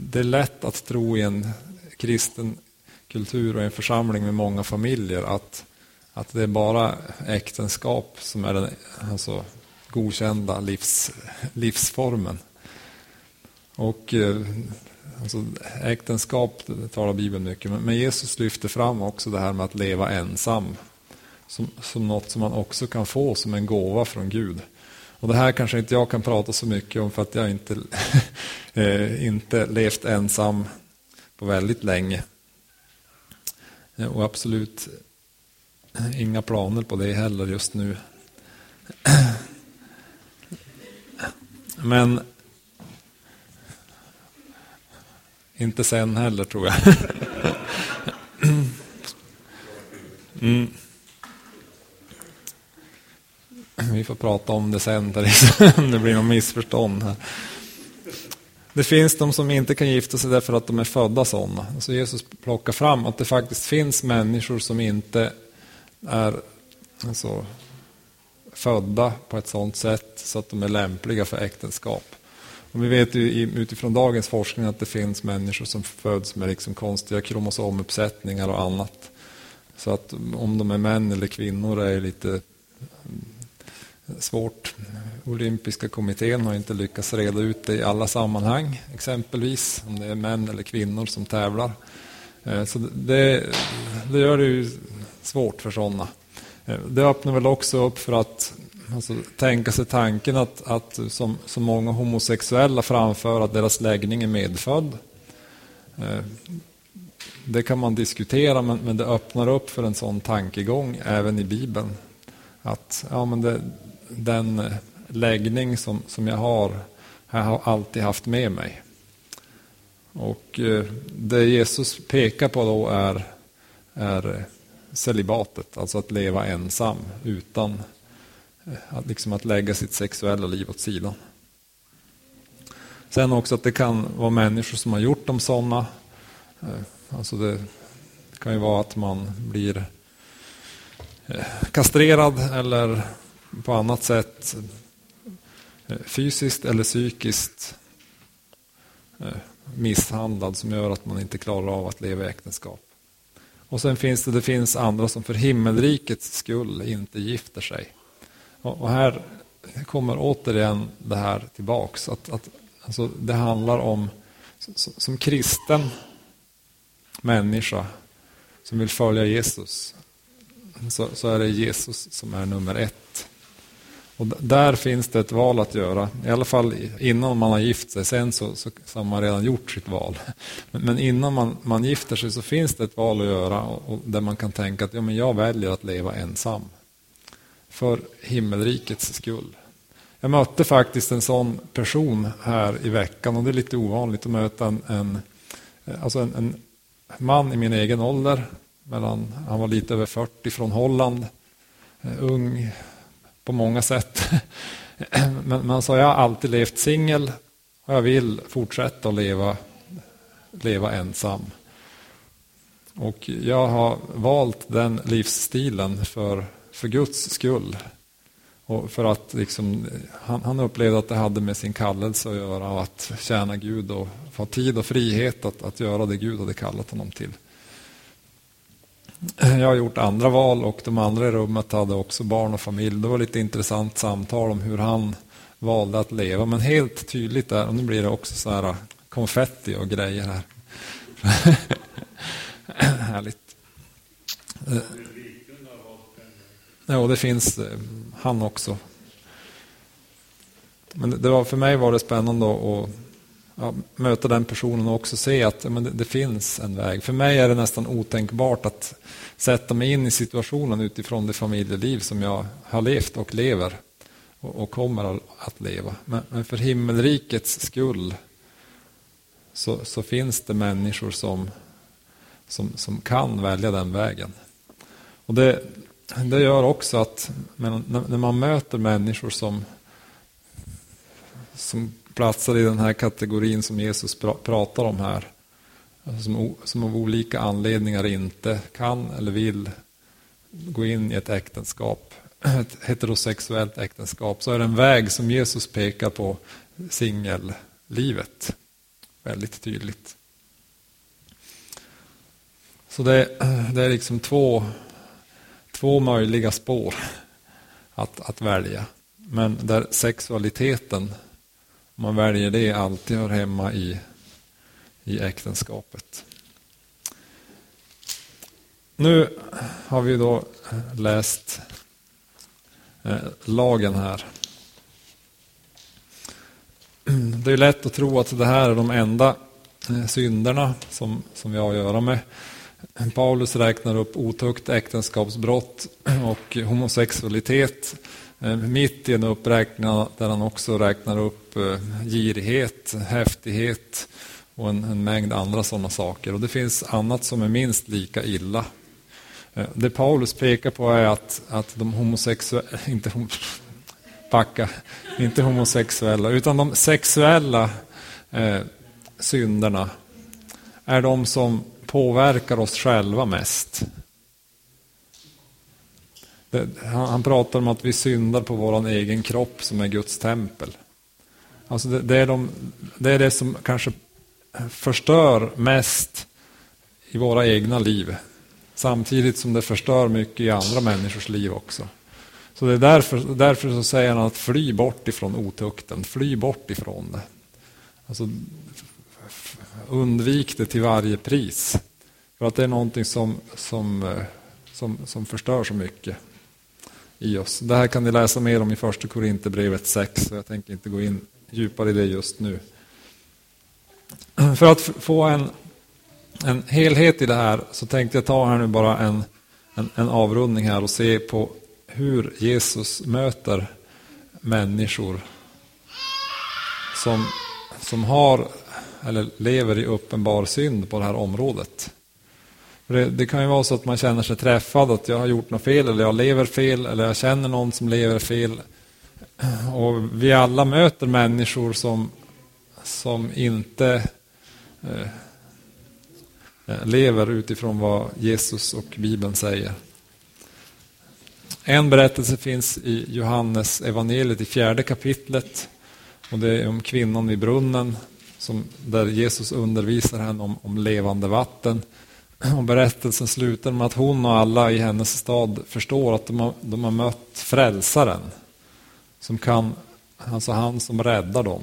det är lätt att tro i en kristen kultur och en församling med många familjer att, att det är bara äktenskap som är den alltså, godkända livs, livsformen. Och eh, alltså, äktenskap talar Bibeln mycket men Jesus lyfter fram också det här med att leva ensam som, som något som man också kan få som en gåva från Gud. Och Det här kanske inte jag kan prata så mycket om för att jag inte, eh, inte levt ensam på väldigt länge. Eh, och absolut eh, inga planer på det heller just nu. Men inte sen heller tror jag. Mm. Vi får prata om det sen, om det blir något missförstånd. Här. Det finns de som inte kan gifta sig därför att de är födda sådana. Så Jesus plockar fram att det faktiskt finns människor som inte är alltså, födda på ett sådant sätt så att de är lämpliga för äktenskap. Och vi vet ju utifrån dagens forskning att det finns människor som föds med liksom konstiga kromosomuppsättningar och annat. Så att om de är män eller kvinnor är lite mm, svårt. Olympiska kommittén har inte lyckats reda ut det i alla sammanhang, exempelvis om det är män eller kvinnor som tävlar. Eh, så det, det gör det ju svårt för sådana. Eh, det öppnar väl också upp för att alltså, tänka sig tanken att, att som, som många homosexuella framför att deras läggning är medfödd. Eh, det kan man diskutera men, men det öppnar upp för en sån tankegång även i Bibeln. Att ja, men det, den läggning som, som jag har, jag har alltid haft med mig. Och eh, det Jesus pekar på då är, är celibatet, alltså att leva ensam utan Eh, att, liksom att lägga sitt sexuella liv åt sidan. Sen också att det kan vara människor som har gjort dem sådana. Eh, alltså det kan ju vara att man blir eh, kastrerad eller på annat sätt fysiskt eller psykiskt misshandlad som gör att man inte klarar av att leva i äktenskap. Och sen finns det, det finns andra som för himmelrikets skull inte gifter sig. Och, här kommer återigen det här tillbaks. Att, att, alltså det handlar om, som, som kristen människa som vill följa Jesus, så, så är det Jesus som är nummer ett. Och där finns det ett val att göra, i alla fall innan man har gift sig. Sen så, så, så har man redan gjort sitt val. Men, men, innan man, man gifter sig så finns det ett val att göra och, och där man kan tänka att ja, men jag väljer att leva ensam. För himmelrikets skull. Jag mötte faktiskt en sån person här i veckan och det är lite ovanligt att möta en, en, eh, alltså en, en man i min egen ålder. Mellan, han var lite över 40 från Holland. Eh, ung, på många sätt. Men han sa, jag har alltid levt singel och jag vill fortsätta att leva, leva ensam. Och jag har valt den livsstilen för, för Guds skull. Och för att liksom, han, han upplevde att det hade med sin kallelse att göra och att tjäna Gud och få tid och frihet att, att göra det Gud hade kallat honom till. Jag har gjort andra val och de andra i rummet hade också barn och familj. Det var lite intressant samtal om hur han valde att leva. Men helt tydligt där, och nu blir det också så här konfetti och grejer här. Härligt. Ja, det finns eh, han också. Men det var, för mig var det spännande att ja, möta den personen och också se att men det, det, finns en väg. För mig är det nästan otänkbart att sätta mig in i situationen utifrån det familjeliv som jag har levt och lever. och, och kommer att leva. Men, men, för himmelrikets skull så, så finns det människor som, som, som kan välja den vägen. Och det, det gör också att när man möter människor som, som platsar i den här kategorin som Jesus pratar om här, alltså som, som av olika anledningar inte kan eller vill gå in i ett äktenskap, ett heterosexuellt äktenskap, så är det en väg som Jesus pekar på singellivet väldigt tydligt. Så det, det är liksom två två möjliga spår att, att välja. Men där sexualiteten, om man väljer det, alltid hör hemma i, i äktenskapet. Nu har vi då eh, läst eh, lagen här. Det är lätt att tro att det här är de enda eh, synderna som, som vi har att göra med. Paulus räknar upp otukt, äktenskapsbrott och homosexualitet eh, mitt i en uppräkning där han också räknar upp eh, girighet, häftighet och en, en mängd andra sådana saker. Och det finns annat som är minst lika illa. Eh, det Paulus pekar på är att, att de homosexuella, inte, hom, packa, inte homosexuella, utan de sexuella eh, synderna är de som påverkar oss själva mest. Det, han, han, pratar om att vi syndar på vår egen kropp som är Guds tempel. Alltså det, det, är de, det är det som kanske förstör mest i våra egna liv. Samtidigt som det förstör mycket i andra människors liv också. Så det är därför, därför så säger han att fly bort ifrån otukten, fly bort ifrån det. Alltså, undvik det till varje pris. För att det är någonting som, som, eh, som, som förstör så mycket i oss. Det här kan ni läsa mer om i första Korinthierbrevet 6, så jag tänker inte gå in djupare i det just nu. För att få en, en helhet i det här så tänkte jag ta här nu bara en, en, en avrundning här och se på hur Jesus möter människor som, som har eller lever i uppenbar synd på det här området. Det, det, kan ju vara så att man känner sig träffad, att jag har gjort något fel, eller jag lever fel, eller jag känner någon som lever fel. Och vi alla möter människor som, som inte eh, eh lever utifrån vad Jesus och Bibeln säger. En berättelse finns i Johannes evangeliet i fjärde kapitlet. Och det är om kvinnan vid brunnen som, där Jesus undervisar henne om, om levande vatten. Och berättelsen slutar med att hon och alla i hennes stad förstår att de har, de har mött frälsaren. Som kan, alltså han som räddar dem.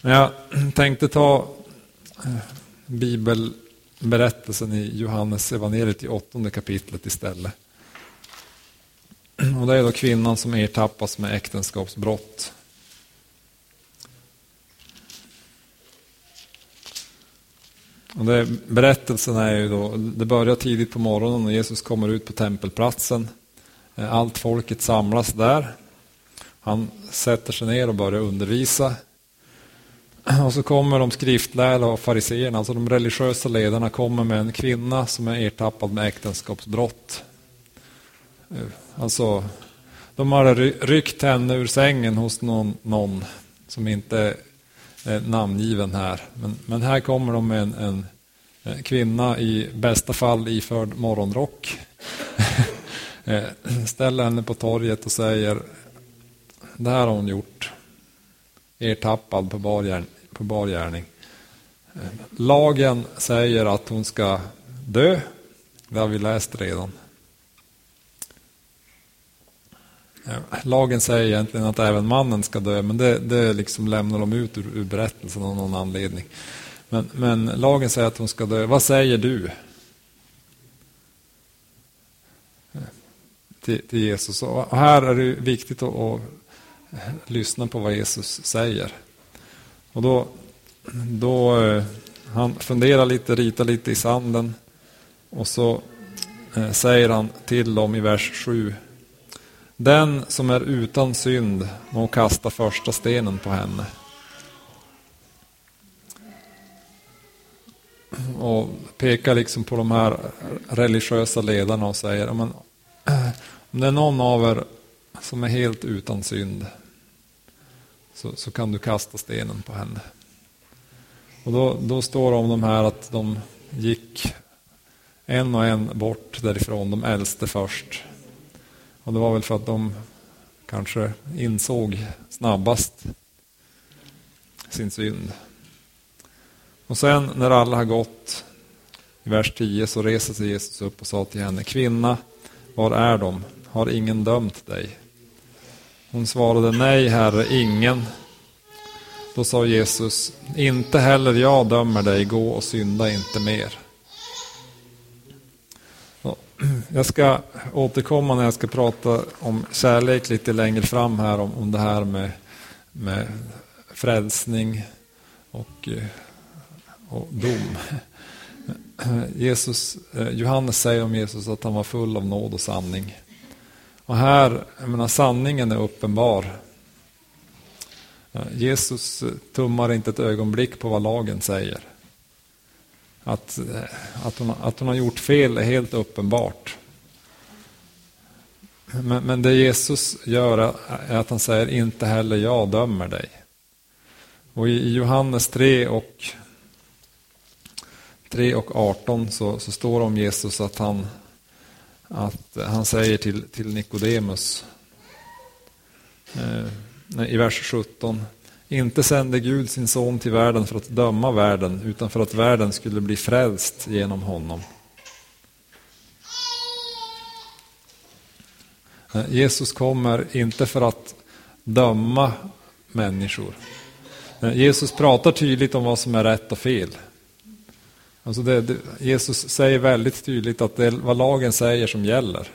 Men jag tänkte ta eh, bibelberättelsen i Johannes evangeliet i åttonde kapitlet istället. Och det är då kvinnan som ertappas med äktenskapsbrott. Och det, berättelsen är ju då, det börjar tidigt på morgonen och Jesus kommer ut på tempelplatsen. Eh, allt folket samlas där. Han sätter sig ner och börjar undervisa. Och så kommer de skriftlärda och fariseerna, alltså de religiösa ledarna, kommer med en kvinna som är ertappad med äktenskapsbrott. Eh, alltså, de har ryckt henne ur sängen hos någon, någon som inte Eh, namngiven här. Men, men här kommer de med en, en, eh, kvinna i bästa fall iförd morgonrock. Eh, ställer henne på torget och säger det här har hon gjort. Ertappad på bar, på bargärning. lagen säger att hon ska dö. Det har vi läst redan. Eh, lagen säger egentligen att även mannen ska dö, men det, det liksom lämnar de ut ur, ur berättelsen av någon anledning. Men, men, lagen säger att hon ska dö. Vad säger du? Eh, till, till Jesus. Och här är det viktigt att, att, lyssna på vad Jesus säger. Och då, då eh, han funderar lite, ritar lite i sanden. Och så säger han till dem i vers 7 den som är utan synd må kasta första stenen på henne. Och pekar liksom på de här religiösa ledarna och säger om det är någon av er som är helt utan synd så, så kan du kasta stenen på henne. Och då, då står det om de här att de gick en och en bort därifrån, de äldste först. Och det var väl för att de kanske insåg snabbast sin synd. Och sen när alla har gått, i vers 10, så reser sig Jesus upp och sa till henne, kvinna, var är de? Har ingen dömt dig? Hon svarade, nej herre, ingen. Då sa Jesus, inte heller jag dömer dig, gå och synda inte mer. Jag ska återkomma när jag ska prata om kärlek lite längre fram här, om, om det här med, med frälsning och, eh, och dom. Jesus, eh, Johannes säger om Jesus att han var full av nåd och sanning. Och här, jag menar, sanningen är uppenbar. Eh, Jesus tummar inte ett ögonblick på vad lagen säger. Att, att, hon, att hon har gjort fel är helt uppenbart. Men, men det Jesus gör är att han säger inte heller jag dömer dig. Och i Johannes 3 och 3 och 18 så, så står det om Jesus att han, att han säger till, till Nikodemus eh, i vers 17 inte sände Gud sin son till världen för att döma världen, utan för att världen skulle bli frälst genom honom. Jesus kommer inte för att döma människor. Jesus pratar tydligt om vad som är rätt och fel. Alltså det, det, Jesus säger väldigt tydligt att det är vad lagen säger som gäller.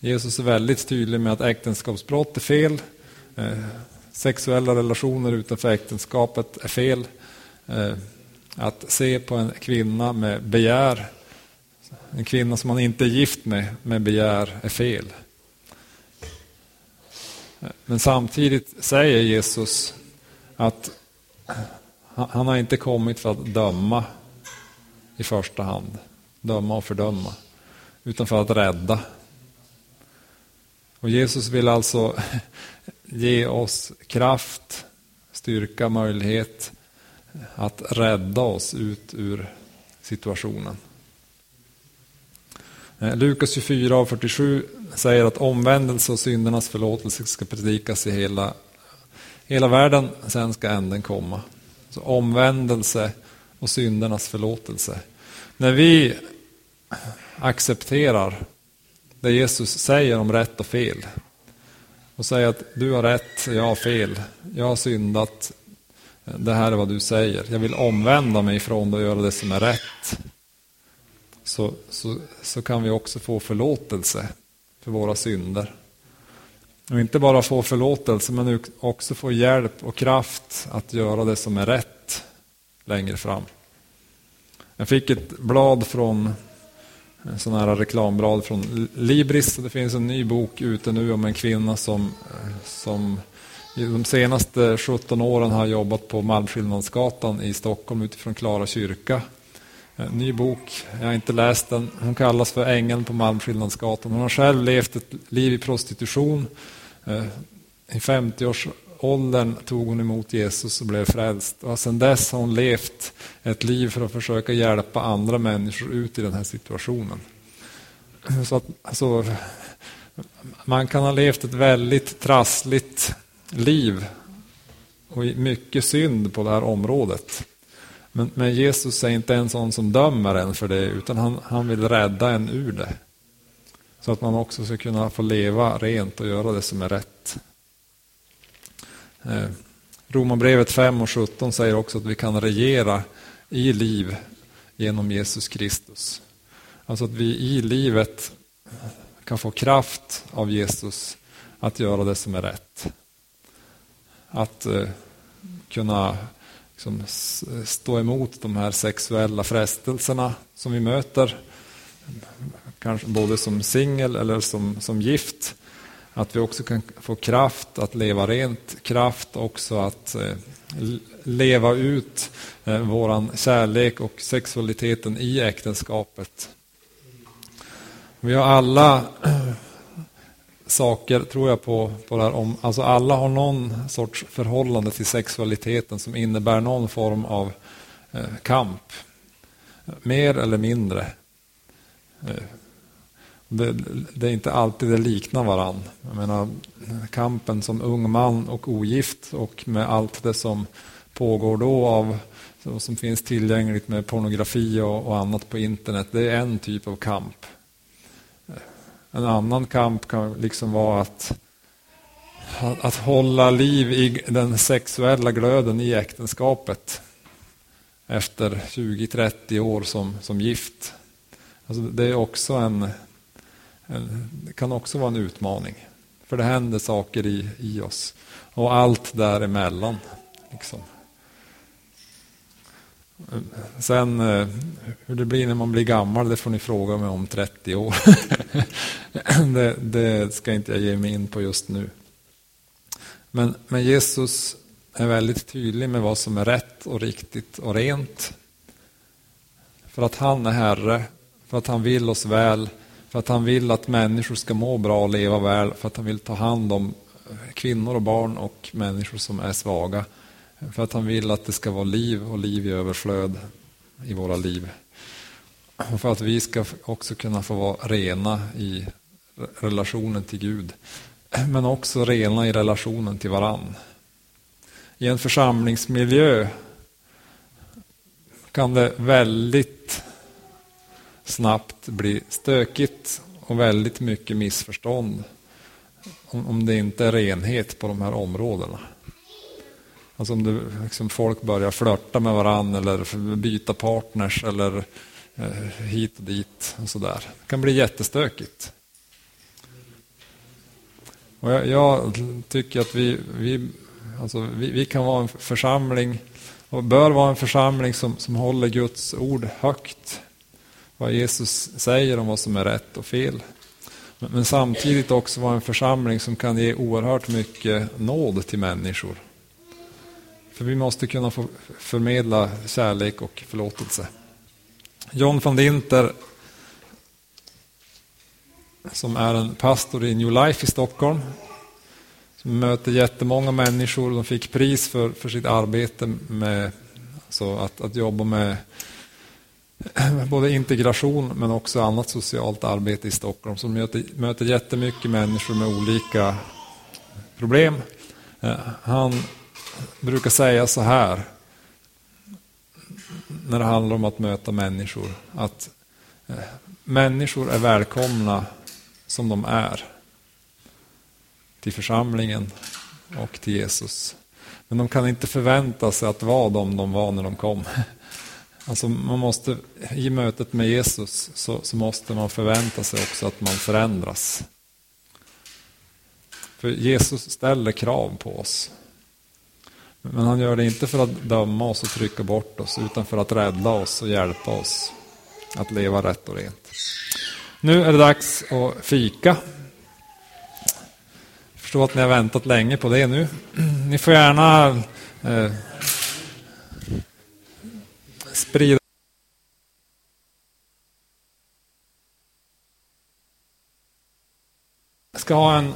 Jesus är väldigt tydlig med att äktenskapsbrott är fel. Eh, Sexuella relationer utanför äktenskapet är fel. Eh, att se på en kvinna med begär, en kvinna som man inte är gift med, med begär är fel. Eh, men samtidigt säger Jesus att han har inte kommit för att döma i första hand, döma och fördöma, utan för att rädda. Och Jesus vill alltså ge oss kraft, styrka, möjlighet att rädda oss ut ur situationen. Eh, Lukas 24 och 47 säger att omvändelse och syndernas förlåtelse ska predikas i hela, hela världen, sen ska änden komma. Så omvändelse och syndernas förlåtelse. När vi accepterar det Jesus säger om rätt och fel, och säga att du har rätt, jag har fel, jag har syndat, det här är vad du säger. Jag vill omvända mig ifrån det och göra det som är rätt. Så, så, så kan vi också få förlåtelse för våra synder. Och inte bara få förlåtelse men också få hjälp och kraft att göra det som är rätt längre fram. Jag fick ett blad från en sån här reklamblad från Libris. Det finns en ny bok ute nu om en kvinna som, som de senaste 17 åren har jobbat på Malmskillnadsgatan i Stockholm utifrån Klara kyrka. En ny bok, jag har inte läst den. Hon kallas för Ängeln på Malmskillnadsgatan. Hon har själv levt ett liv i prostitution eh, i 50-års åldern tog hon emot Jesus och blev frälst. Och sedan dess har hon levt ett liv för att försöka hjälpa andra människor ut i den här situationen. Så att, alltså, man kan ha levt ett väldigt trassligt liv och mycket synd på det här området. Men, men, Jesus är inte en sån som dömer en för det, utan han, han vill rädda en ur det. Så att man också ska kunna få leva rent och göra det som är rätt. Eh, Romarbrevet 5 och 17 säger också att vi kan regera i liv genom Jesus Kristus. Alltså att vi i livet kan få kraft av Jesus att göra det som är rätt. Att eh, kunna liksom, stå emot de här sexuella frestelserna som vi möter. Kanske både som singel eller som, som gift att vi också kan få kraft att leva rent, kraft också att eh, leva ut eh, våran kärlek och sexualiteten i äktenskapet. Vi har alla saker, tror jag, på, på det här om, alltså alla har någon sorts förhållande till sexualiteten som innebär någon form av eh, kamp. Mer eller mindre. Det, det, är inte alltid det liknar varann. Jag menar, kampen som ung man och ogift och med allt det som pågår då av som finns tillgängligt med pornografi och, och annat på internet. Det är en typ av kamp. En annan kamp kan liksom vara att, att hålla liv i den sexuella glöden i äktenskapet efter 20-30 år som, som gift. Alltså det är också en, Eh, det kan också vara en utmaning. För det händer saker i, i oss. Och allt däremellan. Liksom. Sen eh, hur det blir när man blir gammal, det får ni fråga mig om 30 år. det, det, ska inte jag ge mig in på just nu. Men, men Jesus är väldigt tydlig med vad som är rätt och riktigt och rent. För att han är Herre, för att han vill oss väl, för att han vill att människor ska må bra och leva väl, för att han vill ta hand om eh, kvinnor och barn och människor som är svaga. För att han vill att det ska vara liv och liv i överflöd i våra liv. Och för att vi ska också kunna få vara rena i relationen till Gud. Men också rena i relationen till varann. I en församlingsmiljö kan det väldigt snabbt bli stökigt och väldigt mycket missförstånd om det inte är renhet på de här områdena. Alltså om det, liksom folk börjar flörta med varandra eller byta partners eller eh, hit och dit och sådär. Det kan bli jättestökigt. Och jag, jag tycker att vi, vi, alltså vi, vi, kan vara en församling och bör vara en församling som, som håller Guds ord högt. Vad Jesus säger om vad som är rätt och fel. Men, samtidigt också vara en församling som kan ge oerhört mycket nåd till människor. För vi måste kunna få förmedla kärlek och förlåtelse. John van Dinter som är en pastor i New Life i Stockholm. Som möter jättemånga människor. De fick pris för, för sitt arbete med alltså att, att jobba med både integration men också annat socialt arbete i Stockholm. Som möter, möter jättemycket människor med olika problem. Eh, han brukar säga så här när det handlar om att möta människor. Att eh, människor är välkomna som de är. Till församlingen och till Jesus. Men de kan inte förvänta sig att vara de de var när de kom. Alltså man måste, I mötet med Jesus så, så måste man förvänta sig också att man förändras. För Jesus ställer krav på oss. Men han gör det inte för att döma oss och trycka bort oss, utan för att rädda oss och hjälpa oss att leva rätt och rent. Nu är det dags att fika. Jag förstår att ni har väntat länge på det nu. Ni får gärna eh, sprida Jag ska ha en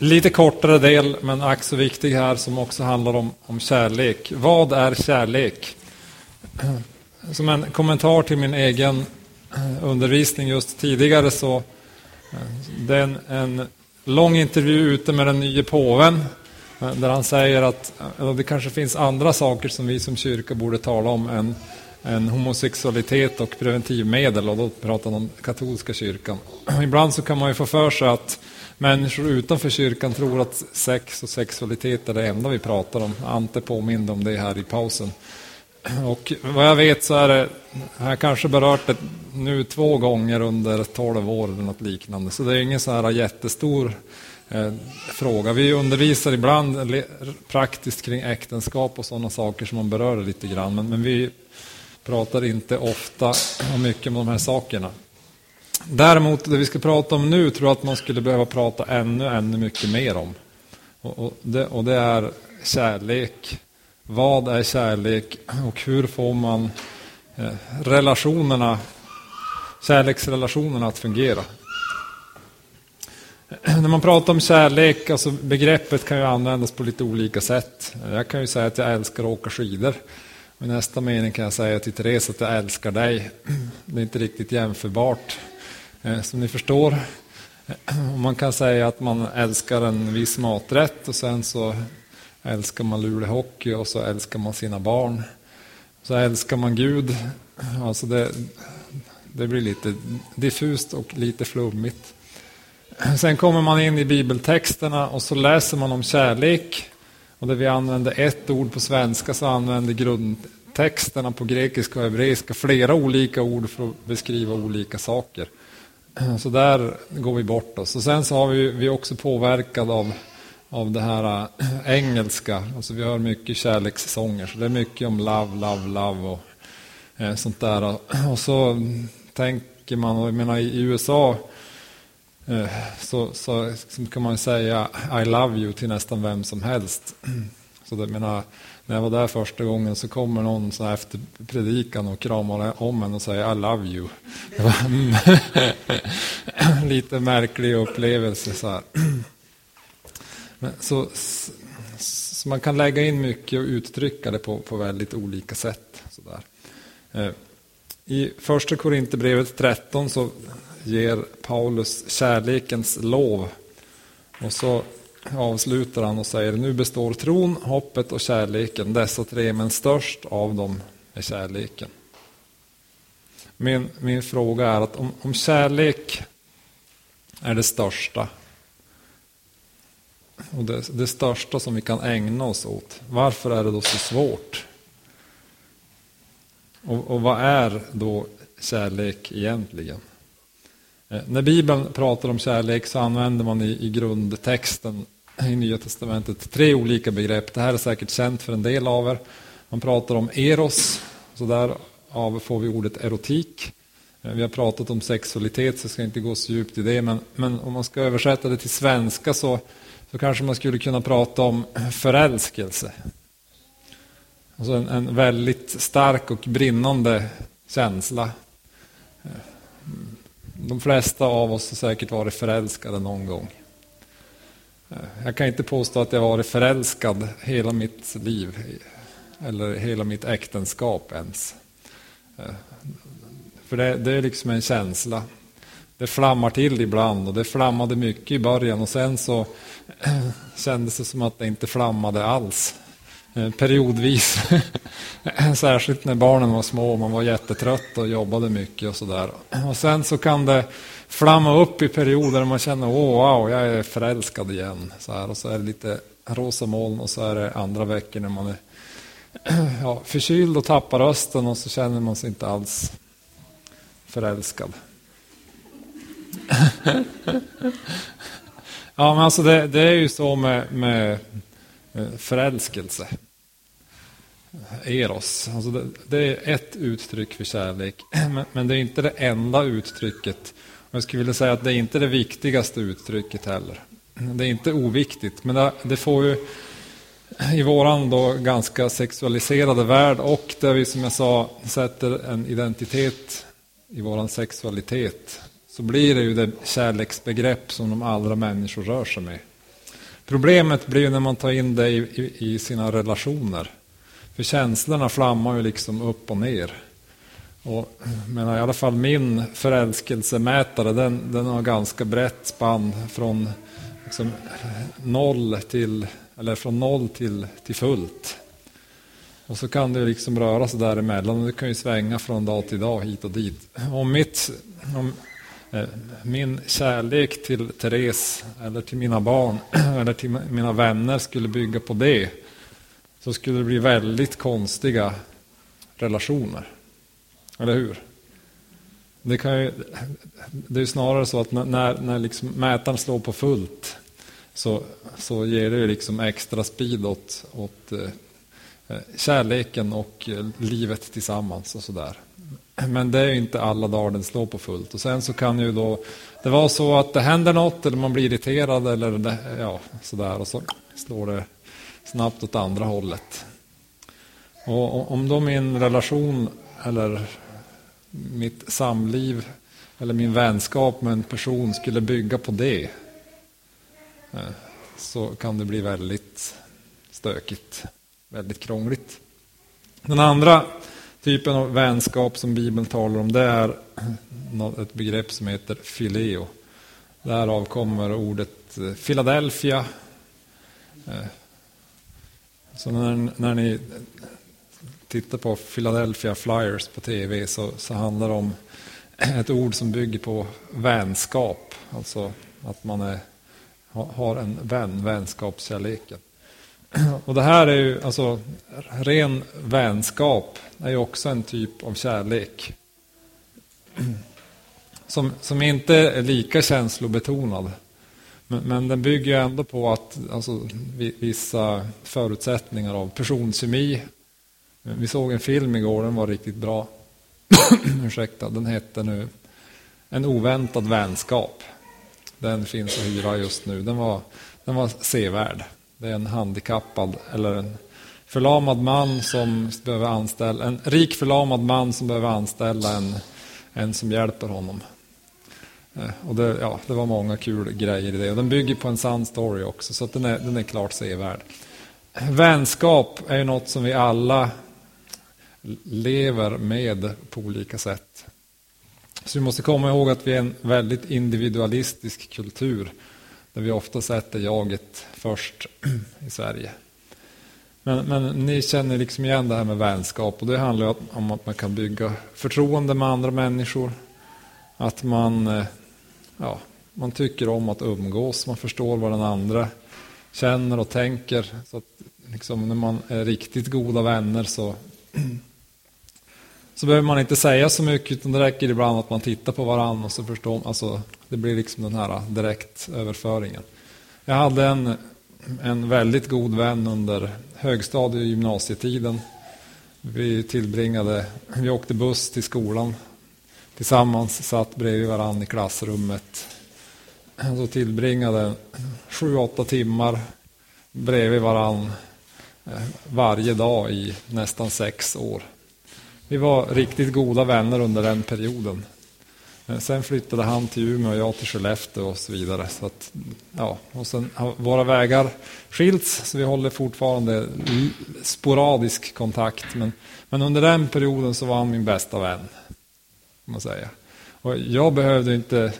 Lite kortare del, men ack så viktig här, som också handlar om, om kärlek. Vad är kärlek? Som en kommentar till min egen eh, undervisning just tidigare så eh, det är en, en lång intervju ute med den nye påven Eh, där han säger att eh, det kanske finns andra saker som vi som kyrka borde tala om än, än homosexualitet och preventivmedel och då pratar han om katolska kyrkan. Ibland så kan man ju få för sig att människor utanför kyrkan tror att sex och sexualitet är det enda vi pratar om. Ante påminde om det här i pausen. Och vad jag vet så är det, jag har kanske berört det nu två gånger under 12 år eller något liknande. Så det är ingen så här jättestor Eh, fråga. Vi undervisar ibland praktiskt kring äktenskap och sådana saker som man berör lite grann. Men, men vi pratar inte ofta och mycket om de här sakerna. Däremot det vi ska prata om nu tror jag att man skulle behöva prata ännu, ännu mycket mer om. Och, och, det, och det är kärlek. Vad är kärlek och hur får man eh, relationerna, kärleksrelationerna att fungera? När man pratar om kärlek, alltså begreppet kan ju användas på lite olika sätt. Jag kan ju säga att jag älskar att åka skidor. I nästa mening kan jag säga till Therese att jag älskar dig. Det är inte riktigt jämförbart, eh, som ni förstår. Man kan säga att man älskar en viss maträtt och sen så älskar man Luleå Hockey och så älskar man sina barn. Så älskar man Gud. Alltså det, det blir lite diffust och lite flummigt. Sen kommer man in i bibeltexterna och så läser man om kärlek. Och där vi använder ett ord på svenska så använder grundtexterna på grekiska och hebreiska flera olika ord för att beskriva olika saker. Så där går vi bort oss. Och sen så har vi, vi också påverkad av, av det här äh, engelska. Alltså vi hör mycket kärlekssånger. Så det är mycket om love, love, love och eh, sånt där. Och så tänker man, och jag menar i USA Eh, så, så kan man säga I love you till nästan vem som helst. Så det, menar, när jag var där första gången så kommer någon så efter predikan och kramar om en och säger I love you. Det var lite märklig upplevelse. Så, här. Men så, så, man kan lägga in mycket och uttrycka det på, på väldigt olika sätt. Så där. Eh, I första Korinthierbrevet 13 så ger Paulus kärlekens lov. Och så avslutar han och säger nu består tron, hoppet och kärleken, dessa tre, men störst av dem är kärleken. Min, min fråga är att om, om kärlek är det största, och det, det största som vi kan ägna oss åt, varför är det då så svårt? Och, och vad är då kärlek egentligen? Eh, när Bibeln pratar om kärlek så använder man i, i grundtexten i Nya Testamentet tre olika begrepp. Det här är säkert känt för en del av er. Man pratar om eros, så därav får vi ordet erotik. Eh, vi har pratat om sexualitet så jag ska inte gå så djupt i det. Men, men om man ska översätta det till svenska så, så kanske man skulle kunna prata om förälskelse. Alltså en, en väldigt stark och brinnande känsla eh, de flesta av oss har säkert varit förälskade någon gång. Jag kan inte påstå att jag varit förälskad hela mitt liv eller hela mitt äktenskap ens. För det, det är liksom en känsla. Det flammar till ibland och det flammade mycket i början och sen så kändes det som att det inte flammade alls. Eh, periodvis. Särskilt när barnen var små och man var jättetrött och jobbade mycket och sådär. Och sen så kan det flamma upp i perioder när man känner åh wow, jag är förälskad igen. Så här, och så är det lite rosa moln och så är det andra veckor när man är ja, förkyld och tappar rösten och så känner man sig inte alls förälskad. ja, men alltså det, det är ju så med, med eh, förälskelse eros. Alltså det, det, är ett uttryck för kärlek, men, men, det är inte det enda uttrycket. Jag skulle vilja säga att det är inte det viktigaste uttrycket heller. Det är inte oviktigt, men det, det får ju i våran då ganska sexualiserade värld och där vi som jag sa sätter en identitet i våran sexualitet så blir det ju det kärleksbegrepp som de allra människor rör sig med. Problemet blir ju när man tar in det i, i, i sina relationer. För känslorna flammar ju liksom upp och ner. Och, men I alla fall min förälskelsemätare den, den har ganska brett spann från liksom noll till, eller från noll till, till fullt. Och så kan det liksom röra sig däremellan och det kan ju svänga från dag till dag hit och dit. Om, mitt, om eh, min kärlek till Therese eller till mina barn eller till mina vänner skulle bygga på det så skulle det bli väldigt konstiga relationer. Eller hur? Det, kan ju, det är snarare så att när, när liksom mätaren slår på fullt så, så ger det liksom extra speed åt, åt eh, eh kärleken och eh, livet tillsammans och sådär. Men det är ju inte alla dagar den slår på fullt. Och sen så kan ju då det vara så att det händer något eller man blir irriterad eller det, ja, sådär och så slår det snabbt åt andra hållet. Och om då min relation eller mitt samliv eller min vänskap med en person skulle bygga på det eh, så kan det bli väldigt stökigt, väldigt krångligt. Den andra typen av vänskap som Bibeln talar om det är ett begrepp som heter fileo. Därav kommer ordet eh, Philadelphia. Eh, så när, när ni tittar på Philadelphia Flyers på tv så, så handlar det om ett ord som bygger på vänskap. Alltså att man är, har en vän, vänskapskärleken. Och det här är ju, alltså ren vänskap är ju också en typ av kärlek. Som, som inte är lika känslobetonad. Men, men den bygger ändå på att alltså, vissa förutsättningar av personkemi. Vi såg en film igår, den var riktigt bra. Ursäkta, den hette nu En oväntad vänskap. Den finns att hyra just nu. Den var, den var sevärd. Det är en handikappad eller en förlamad man som behöver anställa, en rik förlamad man som behöver anställa en, en som hjälper honom. Eh, och det, ja, det var många kul grejer i det. Och den bygger på en sann story också, så den, är, den är klart sevärd. Vänskap är ju något som vi alla lever med på olika sätt. Så vi måste komma ihåg att vi är en väldigt individualistisk kultur där vi ofta sätter jaget först i Sverige. Men, men ni känner liksom igen det här med vänskap och det handlar om att man kan bygga förtroende med andra människor. Att man, eh, ja, man tycker om att umgås, man förstår vad den andra känner och tänker. Så att liksom när man är riktigt goda vänner så, så behöver man inte säga så mycket utan det räcker ibland att man tittar på varandra och så förstår man. Alltså, det blir liksom den här direktöverföringen. Jag hade en, en väldigt god vän under högstadie och gymnasietiden. Vi tillbringade, vi åkte buss till skolan tillsammans, satt bredvid varandra i klassrummet. Så tillbringade sju, åtta timmar bredvid varandra eh, varje dag i nästan sex år. Vi var riktigt goda vänner under den perioden. Eh, sen flyttade han till Umeå och jag till Skellefteå och så vidare. Så att, ja, och sen har våra vägar skilts, så vi håller fortfarande sporadisk kontakt. Men, men under den perioden så var han min bästa vän. Man säga. Och jag behövde inte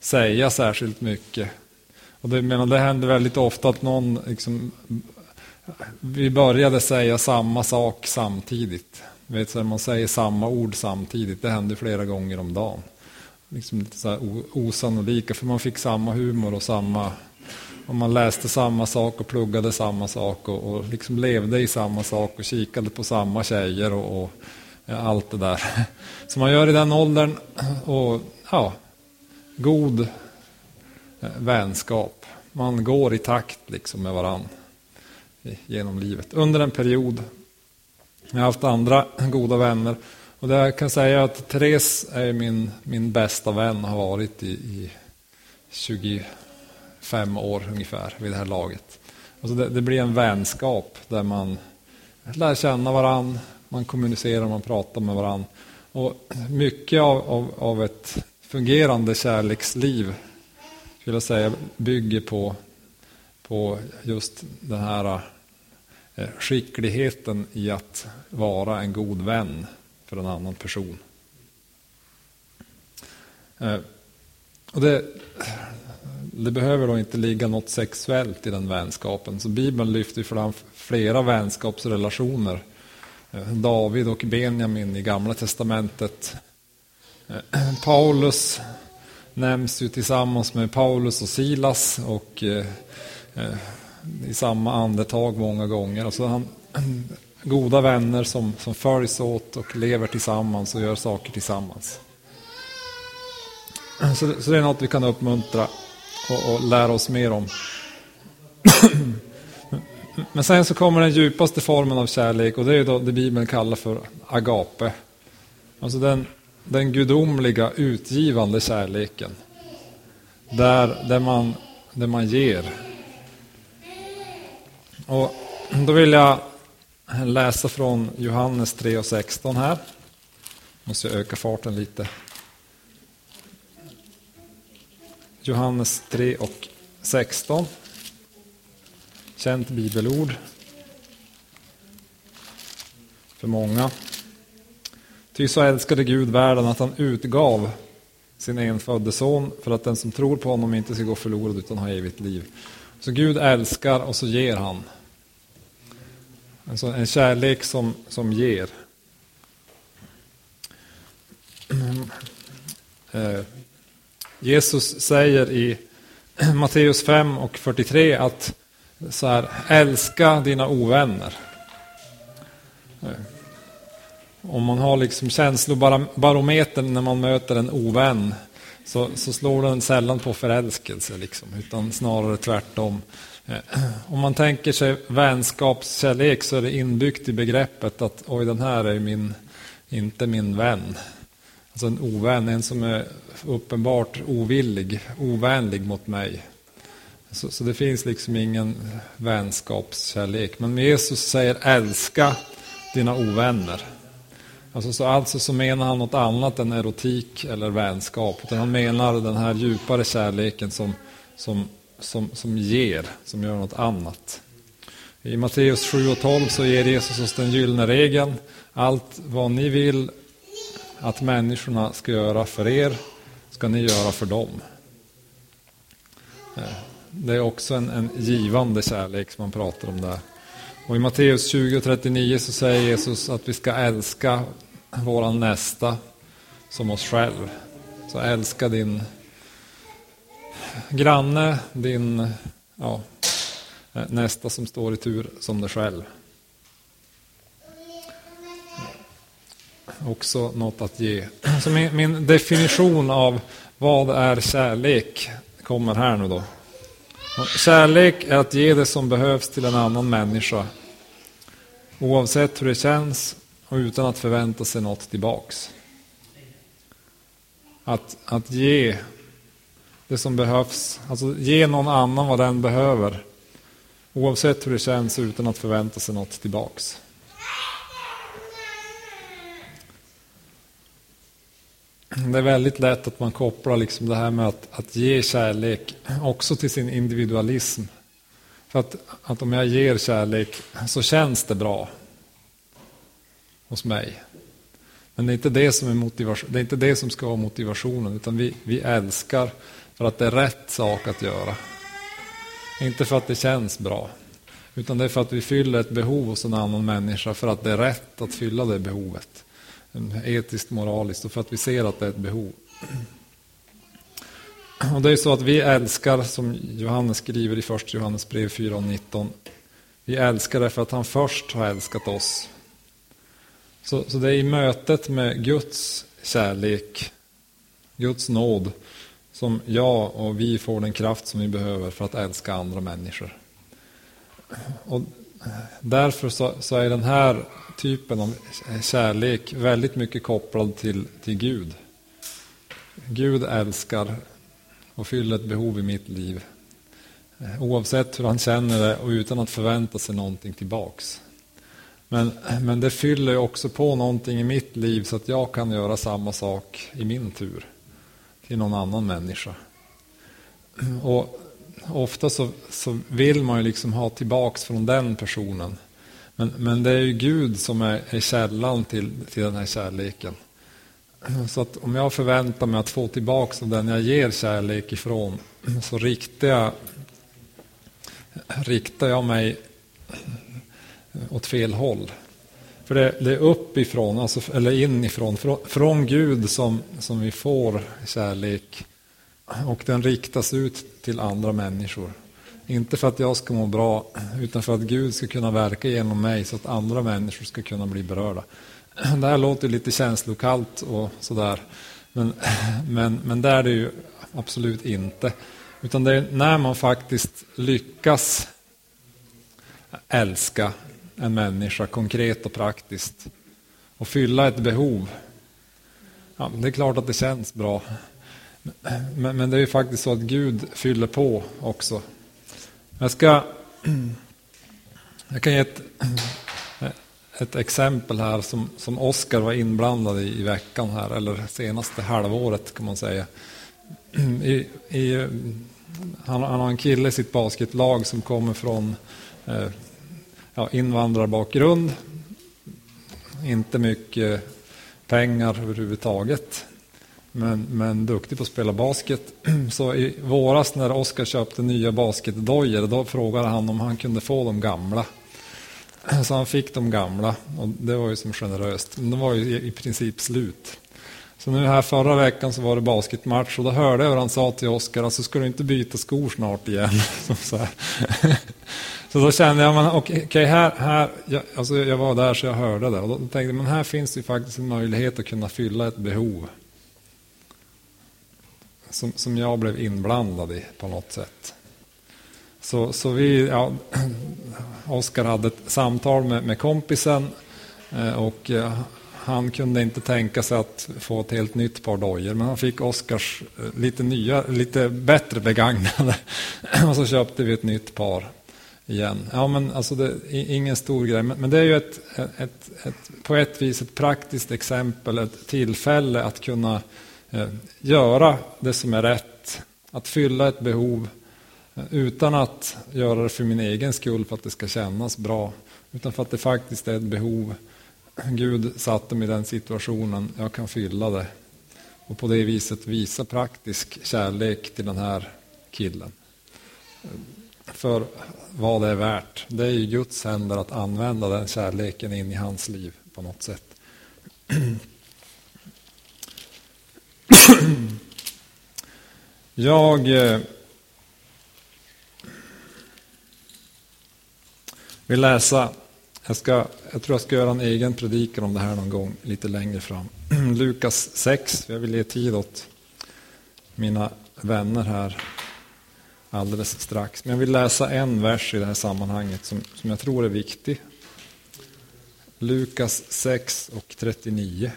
säga särskilt mycket. Och det, men det hände väldigt ofta att någon liksom, vi började säga samma sak samtidigt. Vet, så man säger samma ord samtidigt, det hände flera gånger om dagen liksom lite så osannolika, för man fick samma humor och samma och man läste samma sak och pluggade samma sak och, och liksom levde i samma sak och kikade på samma tjejer och, och allt det där som man gör i den åldern. Och ja, god eh, vänskap. Man går i takt liksom med varann genom livet. Under en period. Jag har haft andra goda vänner och det jag kan säga att Therese är min, min bästa vän och har varit i, i 25 år ungefär vid det här laget. Alltså det, det, blir en vänskap där man lär känna varann, man kommunicerar, man pratar med varandra. Och mycket av, av, av ett fungerande kärleksliv skulle jag säga bygger på, på just den här eh, skickligheten i att vara en god vän för en annan person. Eh, och det, det behöver då inte ligga något sexuellt i den vänskapen. Så Bibeln lyfter fram flera vänskapsrelationer. Eh, David och Benjamin i Gamla Testamentet. Eh, Paulus nämns ju tillsammans med Paulus och Silas och eh, i samma andetag många gånger. Alltså han, goda vänner som, som följs åt och lever tillsammans och gör saker tillsammans. Så, så det är något vi kan uppmuntra och, och lära oss mer om. Men sen så kommer den djupaste formen av kärlek och det är då det Bibeln kallar för agape. Alltså den, den gudomliga utgivande kärleken. Där, där, man, där man ger. Och då vill jag läsa från Johannes 3 och 16 här. Måste jag öka farten lite. Johannes 3 och 16. Känt bibelord för många. Ty så älskade Gud världen att han utgav sin enfödde son för att den som tror på honom inte ska gå förlorad utan ha evigt liv. Så Gud älskar och så ger han. Alltså en kärlek som, som ger. Eh, Jesus säger i Matteus 5 och 43 att så här, älska dina ovänner. Om man har liksom känslobarometern när man möter en ovän så, så slår den sällan på förälskelse, liksom, utan snarare tvärtom. Eh, om man tänker sig vänskapskärlek så är det inbyggt i begreppet att oj, den här är min, inte min vän. Alltså en ovän, en som är uppenbart ovillig, ovänlig mot mig. Så, så det finns liksom ingen vänskapskärlek. Men Jesus säger älska dina ovänner. Alltså, så alltså så menar han något annat än erotik eller vänskap. Utan han menar den här djupare kärleken som, som, som, som ger, som gör något annat. I Matteus 7 och 12 så ger Jesus oss den gyllene regeln. Allt vad ni vill att människorna ska göra för er ska ni göra för dem. Det är också en, en givande kärlek som man pratar om där. Och I Matteus 20 och 39 så säger Jesus att vi ska älska våran nästa som oss själv. Så älska din granne, din ja, nästa som står i tur som dig själv. Också något att ge. Så min, min definition av vad är kärlek kommer här nu då. Kärlek är att ge det som behövs till en annan människa. Oavsett hur det känns och utan att förvänta sig något tillbaks. Att, att ge det som behövs, alltså ge någon annan vad den behöver. Oavsett hur det känns utan att förvänta sig något tillbaks. Det är väldigt lätt att man kopplar liksom det här med att, att ge kärlek också till sin individualism. För att, att om jag ger kärlek så känns det bra hos mig. Men det är inte det som, är motivation, det är inte det som ska vara motivationen, utan vi, vi älskar för att det är rätt sak att göra. Inte för att det känns bra, utan det är för att vi fyller ett behov hos en annan människa för att det är rätt att fylla det behovet. Etiskt, moraliskt och för att vi ser att det är ett behov. Och det är så att vi älskar, som Johannes skriver i första Johannes brev 4 och 19. Vi älskar därför att han först har älskat oss. Så, så det är i mötet med Guds kärlek, Guds nåd, som jag och vi får den kraft som vi behöver för att älska andra människor. Och därför så, så är den här typen av kärlek väldigt mycket kopplad till, till Gud. Gud älskar och fyller ett behov i mitt liv. Oavsett hur han känner det och utan att förvänta sig någonting tillbaks. Men, men det fyller också på någonting i mitt liv så att jag kan göra samma sak i min tur. Till någon annan människa. Och ofta så, så vill man ju liksom ha tillbaks från den personen. Men, men det är ju Gud som är, är källan till, till den här kärleken. Så att om jag förväntar mig att få tillbaka den jag ger kärlek ifrån så riktar jag, riktar jag mig åt fel håll. För det, det är uppifrån, alltså, eller inifrån, från, från Gud som, som vi får kärlek. Och den riktas ut till andra människor. Inte för att jag ska må bra, utan för att Gud ska kunna verka genom mig så att andra människor ska kunna bli berörda. Det här låter lite känslokallt och sådär. Men, men, men det är det ju absolut inte. Utan det är när man faktiskt lyckas älska en människa konkret och praktiskt och fylla ett behov. Ja, det är klart att det känns bra. Men, men det är ju faktiskt så att Gud fyller på också. Jag ska... Jag kan ge ett, ett exempel här som, som Oskar var inblandad i i veckan här, eller senaste halvåret kan man säga. I, i, han, han, har en kille i sitt basketlag som kommer från eh, ja, invandrarbakgrund. Inte mycket pengar överhuvudtaget. Men, men duktig på att spela basket. Så i våras när Oskar köpte nya basketdojor, då frågade han om han kunde få de gamla. Så han fick de gamla och det var ju som generöst. Men de var ju i princip slut. Så nu här förra veckan så var det basketmatch och då hörde jag hur han sa till Oskar, alltså ska du inte byta skor snart igen? Så, så då kände jag, men okej, okay, här, här jag, alltså jag var där så jag hörde det. Och då tänkte jag, men här finns det faktiskt en möjlighet att kunna fylla ett behov. Som, som jag blev inblandad i på något sätt. Så, så vi, ja, Oskar hade ett samtal med, med kompisen eh, och eh, han kunde inte tänka sig att få ett helt nytt par dojor, men han fick Oskars eh, lite nya, lite bättre begagnade. och så köpte vi ett nytt par igen. Ja, men alltså det är ingen stor grej, men det är ju ett, ett, ett, på ett vis ett praktiskt exempel, ett tillfälle att kunna eh, Eh, göra det som är rätt, att fylla ett behov eh, utan att göra det för min egen skull, för att det ska kännas bra, utan för att det faktiskt är ett behov Gud satte mig i den situationen, jag kan fylla det. Och på det viset visa praktisk kärlek till den här killen. För vad det är värt. Det är ju Guds händer att använda den kärleken in i hans liv på något sätt. Jag eh, vill läsa jag, ska, jag tror jag ska göra en egen predikan om det här någon gång lite längre fram. Lukas 6, jag vill ge tid åt mina vänner här alldeles strax. Men jag vill läsa en vers i det här sammanhanget som, som jag tror är viktig. Lukas 6 och 39.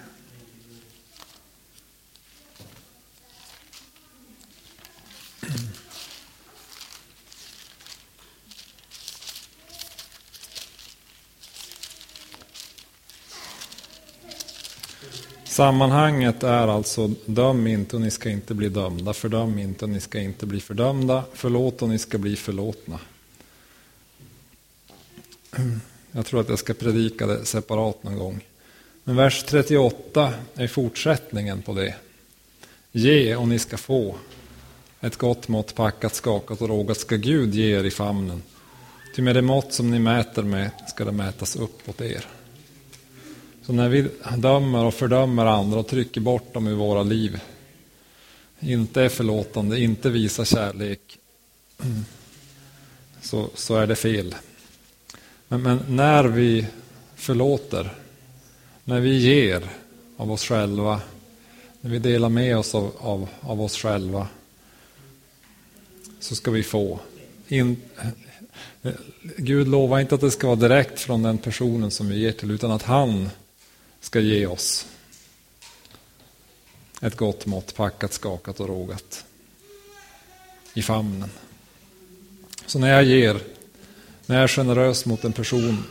Sammanhanget är alltså döm inte och ni ska inte bli dömda, fördöm inte och ni ska inte bli fördömda, förlåt och ni ska bli förlåtna. Jag tror att jag ska predika det separat någon gång. Men vers 38 är fortsättningen på det. Ge och ni ska få. Ett gott mått packat, skakat och rågat ska Gud ge er i famnen. Ty med det mått som ni mäter med ska det mätas upp åt er. Så när vi dömer och fördömer andra och trycker bort dem i våra liv, inte är förlåtande, inte visar kärlek, så, så är det fel. Men, men när vi förlåter, när vi ger av oss själva, när vi delar med oss av, av, av oss själva, så ska vi få. In, Gud lovar inte att det ska vara direkt från den personen som vi ger till, utan att han ska ge oss ett gott mått, packat, skakat och rågat i famnen. Så när jag ger, när jag är generös mot en person,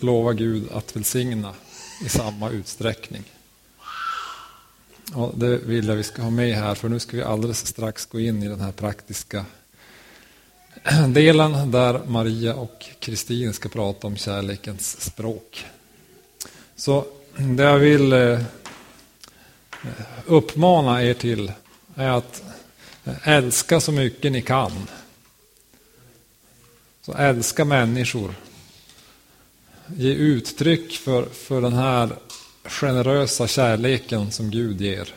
lovar Gud att välsigna i samma utsträckning. Och det vill jag vi ska ha med här, för nu ska vi alldeles strax gå in i den här praktiska delen där Maria och Kristin ska prata om kärlekens språk. Så det jag vill eh, uppmana er till är att eh, älska så mycket ni kan. Så älska människor. Ge uttryck för, för den här generösa kärleken som Gud ger.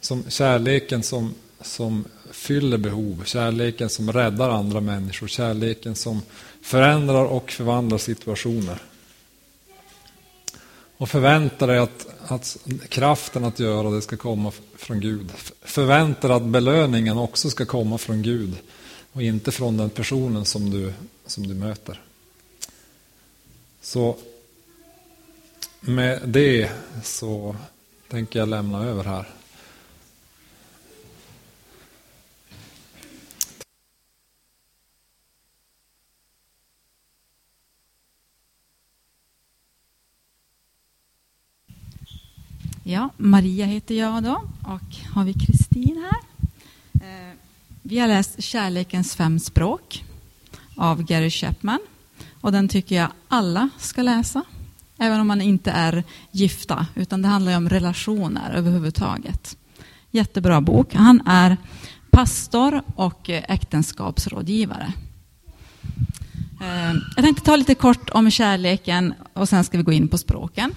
Som kärleken som, som fyller behov, kärleken som räddar andra människor, kärleken som förändrar och förvandlar situationer. Och förvänta dig att, att kraften att göra det ska komma från Gud. Förvänta dig att belöningen också ska komma från Gud. och inte från den personen som du, som du möter. Så med det så tänker jag lämna över här. Ja, Maria heter jag då och har vi Kristin här. Eh, vi har läst Kärlekens fem språk av Gary Chapman och den tycker jag alla ska läsa, även om man inte är gifta, utan det handlar om relationer överhuvudtaget. Jättebra bok. Han är pastor och äktenskapsrådgivare. Eh, jag tänkte ta lite kort om kärleken och sen ska vi gå in på språken.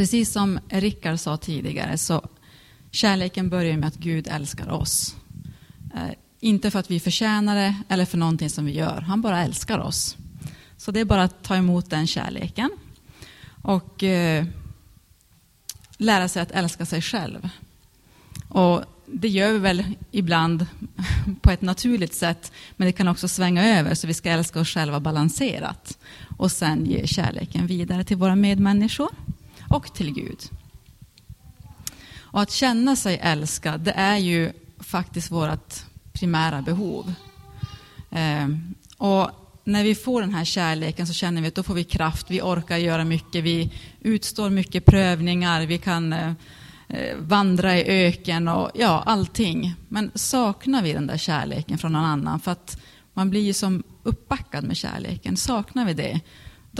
Precis som Rickard sa tidigare så kärleken börjar med att Gud älskar oss. Eh, inte för att vi förtjänar det eller för någonting som vi gör. Han bara älskar oss. Så det är bara att ta emot den kärleken. Och eh, lära sig att älska sig själv. Och det gör vi väl ibland på ett naturligt sätt, men det kan också svänga över, så vi ska älska oss själva balanserat och sen ge kärleken vidare till våra medmänniskor och till Gud. Och att känna sig älskad, det är ju faktiskt vårt primära behov. Eh, och när vi får den här kärleken så känner vi att då får vi kraft, vi orkar göra mycket, vi utstår mycket prövningar, vi kan eh, eh, vandra i öken och ja, allting. Men saknar vi den där kärleken från någon annan, för att man blir ju som uppbackad med kärleken, saknar vi det,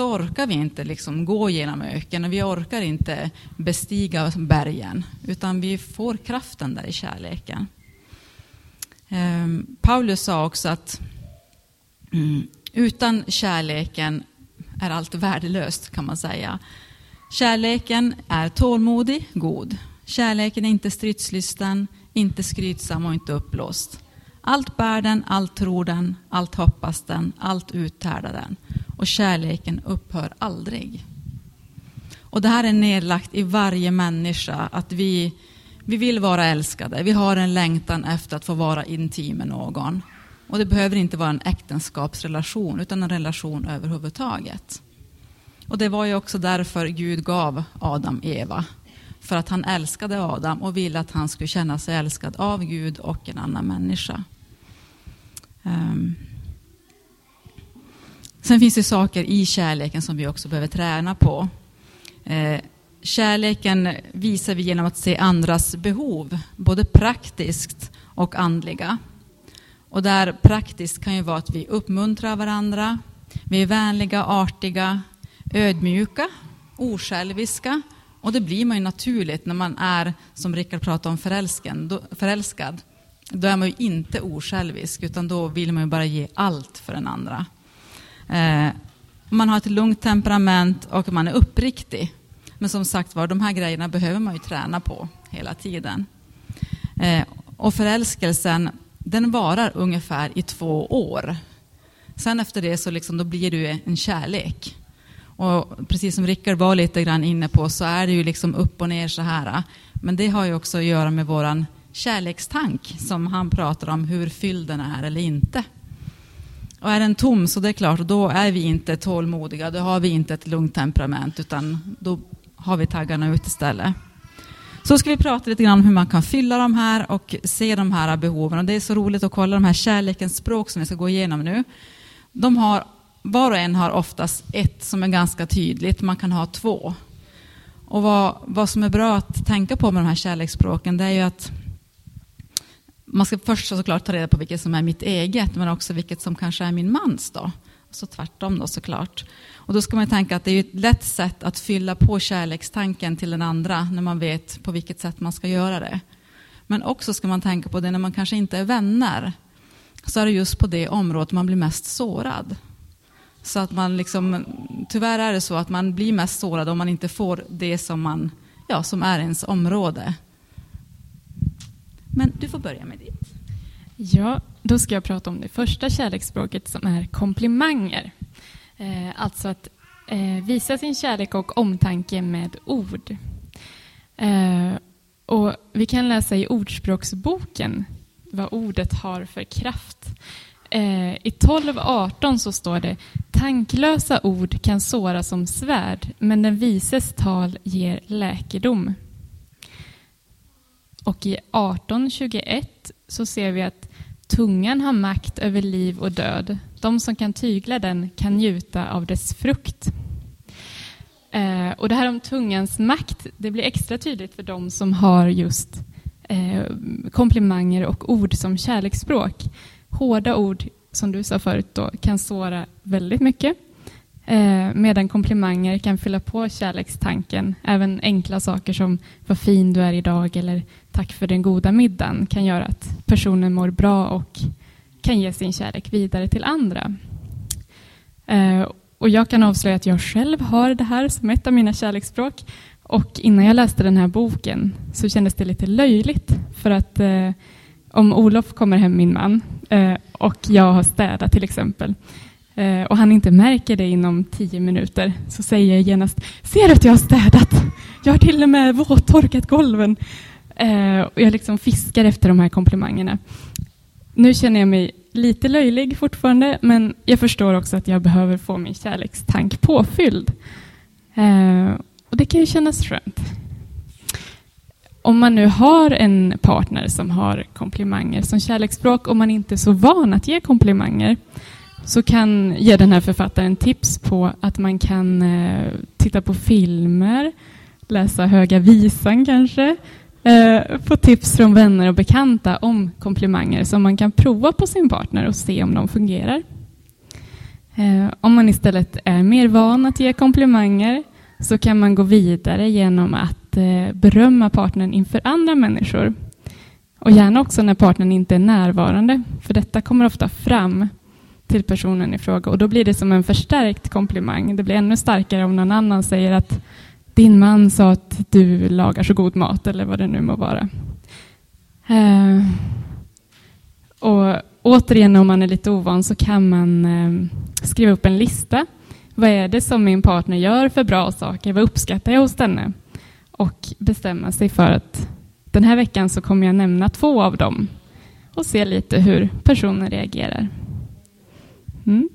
då orkar vi inte liksom gå genom öken och vi orkar inte bestiga bergen, utan vi får kraften där i kärleken. Ehm, Paulus sa också att mm, utan kärleken är allt värdelöst, kan man säga. Kärleken är tålmodig, god. Kärleken är inte stridslysten, inte skrytsam och inte uppblåst. Allt bär den, allt tror den, allt hoppas den, allt uthärdar den. Och kärleken upphör aldrig. Och det här är nedlagt i varje människa, att vi, vi vill vara älskade. Vi har en längtan efter att få vara intim med någon. Och det behöver inte vara en äktenskapsrelation, utan en relation överhuvudtaget. Och det var ju också därför Gud gav Adam Eva. För att han älskade Adam och ville att han skulle känna sig älskad av Gud och en annan människa. Um. Sen finns det saker i kärleken som vi också behöver träna på. Eh, kärleken visar vi genom att se andras behov, både praktiskt och andliga. Och där praktiskt kan ju vara att vi uppmuntrar varandra, vi är vänliga, artiga, ödmjuka, osjälviska. Och det blir man ju naturligt när man är, som Rickard pratade om, förälsken, förälskad. Då är man ju inte osjälvisk, utan då vill man ju bara ge allt för den andra. Eh, man har ett lugnt temperament och man är uppriktig. Men som sagt var, de här grejerna behöver man ju träna på hela tiden. Eh, och förälskelsen, den varar ungefär i två år. Sen efter det så liksom, då blir det en kärlek. Och precis som Rickard var lite grann inne på så är det ju liksom upp och ner så här. Men det har ju också att göra med våran kärlekstank som han pratar om, hur fylld den är eller inte. Och är den tom så det är klart, då är vi inte tålmodiga, då har vi inte ett lugnt temperament, utan då har vi taggarna ut istället. Så ska vi prata lite grann om hur man kan fylla de här och se de här behoven. Och det är så roligt att kolla de här kärlekens språk som vi ska gå igenom nu. De har, var och en har oftast ett som är ganska tydligt, man kan ha två. Och vad, vad som är bra att tänka på med de här kärleksspråken, det är ju att man ska först såklart ta reda på vilket som är mitt eget, men också vilket som kanske är min mans. Då. Så tvärtom då såklart. Och då ska man tänka att det är ett lätt sätt att fylla på kärlekstanken till den andra när man vet på vilket sätt man ska göra det. Men också ska man tänka på det när man kanske inte är vänner. Så är det just på det området man blir mest sårad. Så att man liksom, tyvärr är det så att man blir mest sårad om man inte får det som, man, ja, som är ens område. Men du får börja med ditt. Ja, då ska jag prata om det första kärleksspråket som är komplimanger. Eh, alltså att eh, visa sin kärlek och omtanke med ord. Eh, och vi kan läsa i Ordspråksboken vad ordet har för kraft. Eh, I 12.18 så står det Tanklösa ord kan såra som svärd, men den vises tal ger läkedom. Och i 18.21 så ser vi att tungan har makt över liv och död. De som kan tygla den kan njuta av dess frukt. Eh, och det här om tungans makt, det blir extra tydligt för de som har just eh, komplimanger och ord som kärleksspråk. Hårda ord, som du sa förut, då, kan såra väldigt mycket. Eh, medan komplimanger kan fylla på kärlekstanken. Även enkla saker som vad fin du är idag eller tack för den goda middagen kan göra att personen mår bra och kan ge sin kärlek vidare till andra. Eh, och jag kan avslöja att jag själv har det här som ett av mina kärleksspråk. Och innan jag läste den här boken så kändes det lite löjligt för att eh, om Olof kommer hem, min man, eh, och jag har städat till exempel eh, och han inte märker det inom tio minuter så säger jag genast Ser du att jag har städat? Jag har till och med våttorkat golven. Eh, och jag liksom fiskar efter de här komplimangerna. Nu känner jag mig lite löjlig fortfarande men jag förstår också att jag behöver få min kärlekstank påfylld. Eh, och det kan ju kännas skönt. Om man nu har en partner som har komplimanger som kärleksspråk och man inte är så van att ge komplimanger så kan ge den här författaren tips på att man kan eh, titta på filmer, läsa Höga visan kanske, eh, få tips från vänner och bekanta om komplimanger som man kan prova på sin partner och se om de fungerar. Eh, om man istället är mer van att ge komplimanger så kan man gå vidare genom att eh, berömma partnern inför andra människor. Och gärna också när partnern inte är närvarande, för detta kommer ofta fram till personen i fråga och då blir det som en förstärkt komplimang. Det blir ännu starkare om någon annan säger att din man sa att du lagar så god mat eller vad det nu må vara. Eh, och återigen om man är lite ovan så kan man eh, skriva upp en lista vad är det som min partner gör för bra saker? Vad uppskattar jag hos denne? Och bestämma sig för att den här veckan så kommer jag nämna två av dem och se lite hur personen reagerar. Mm.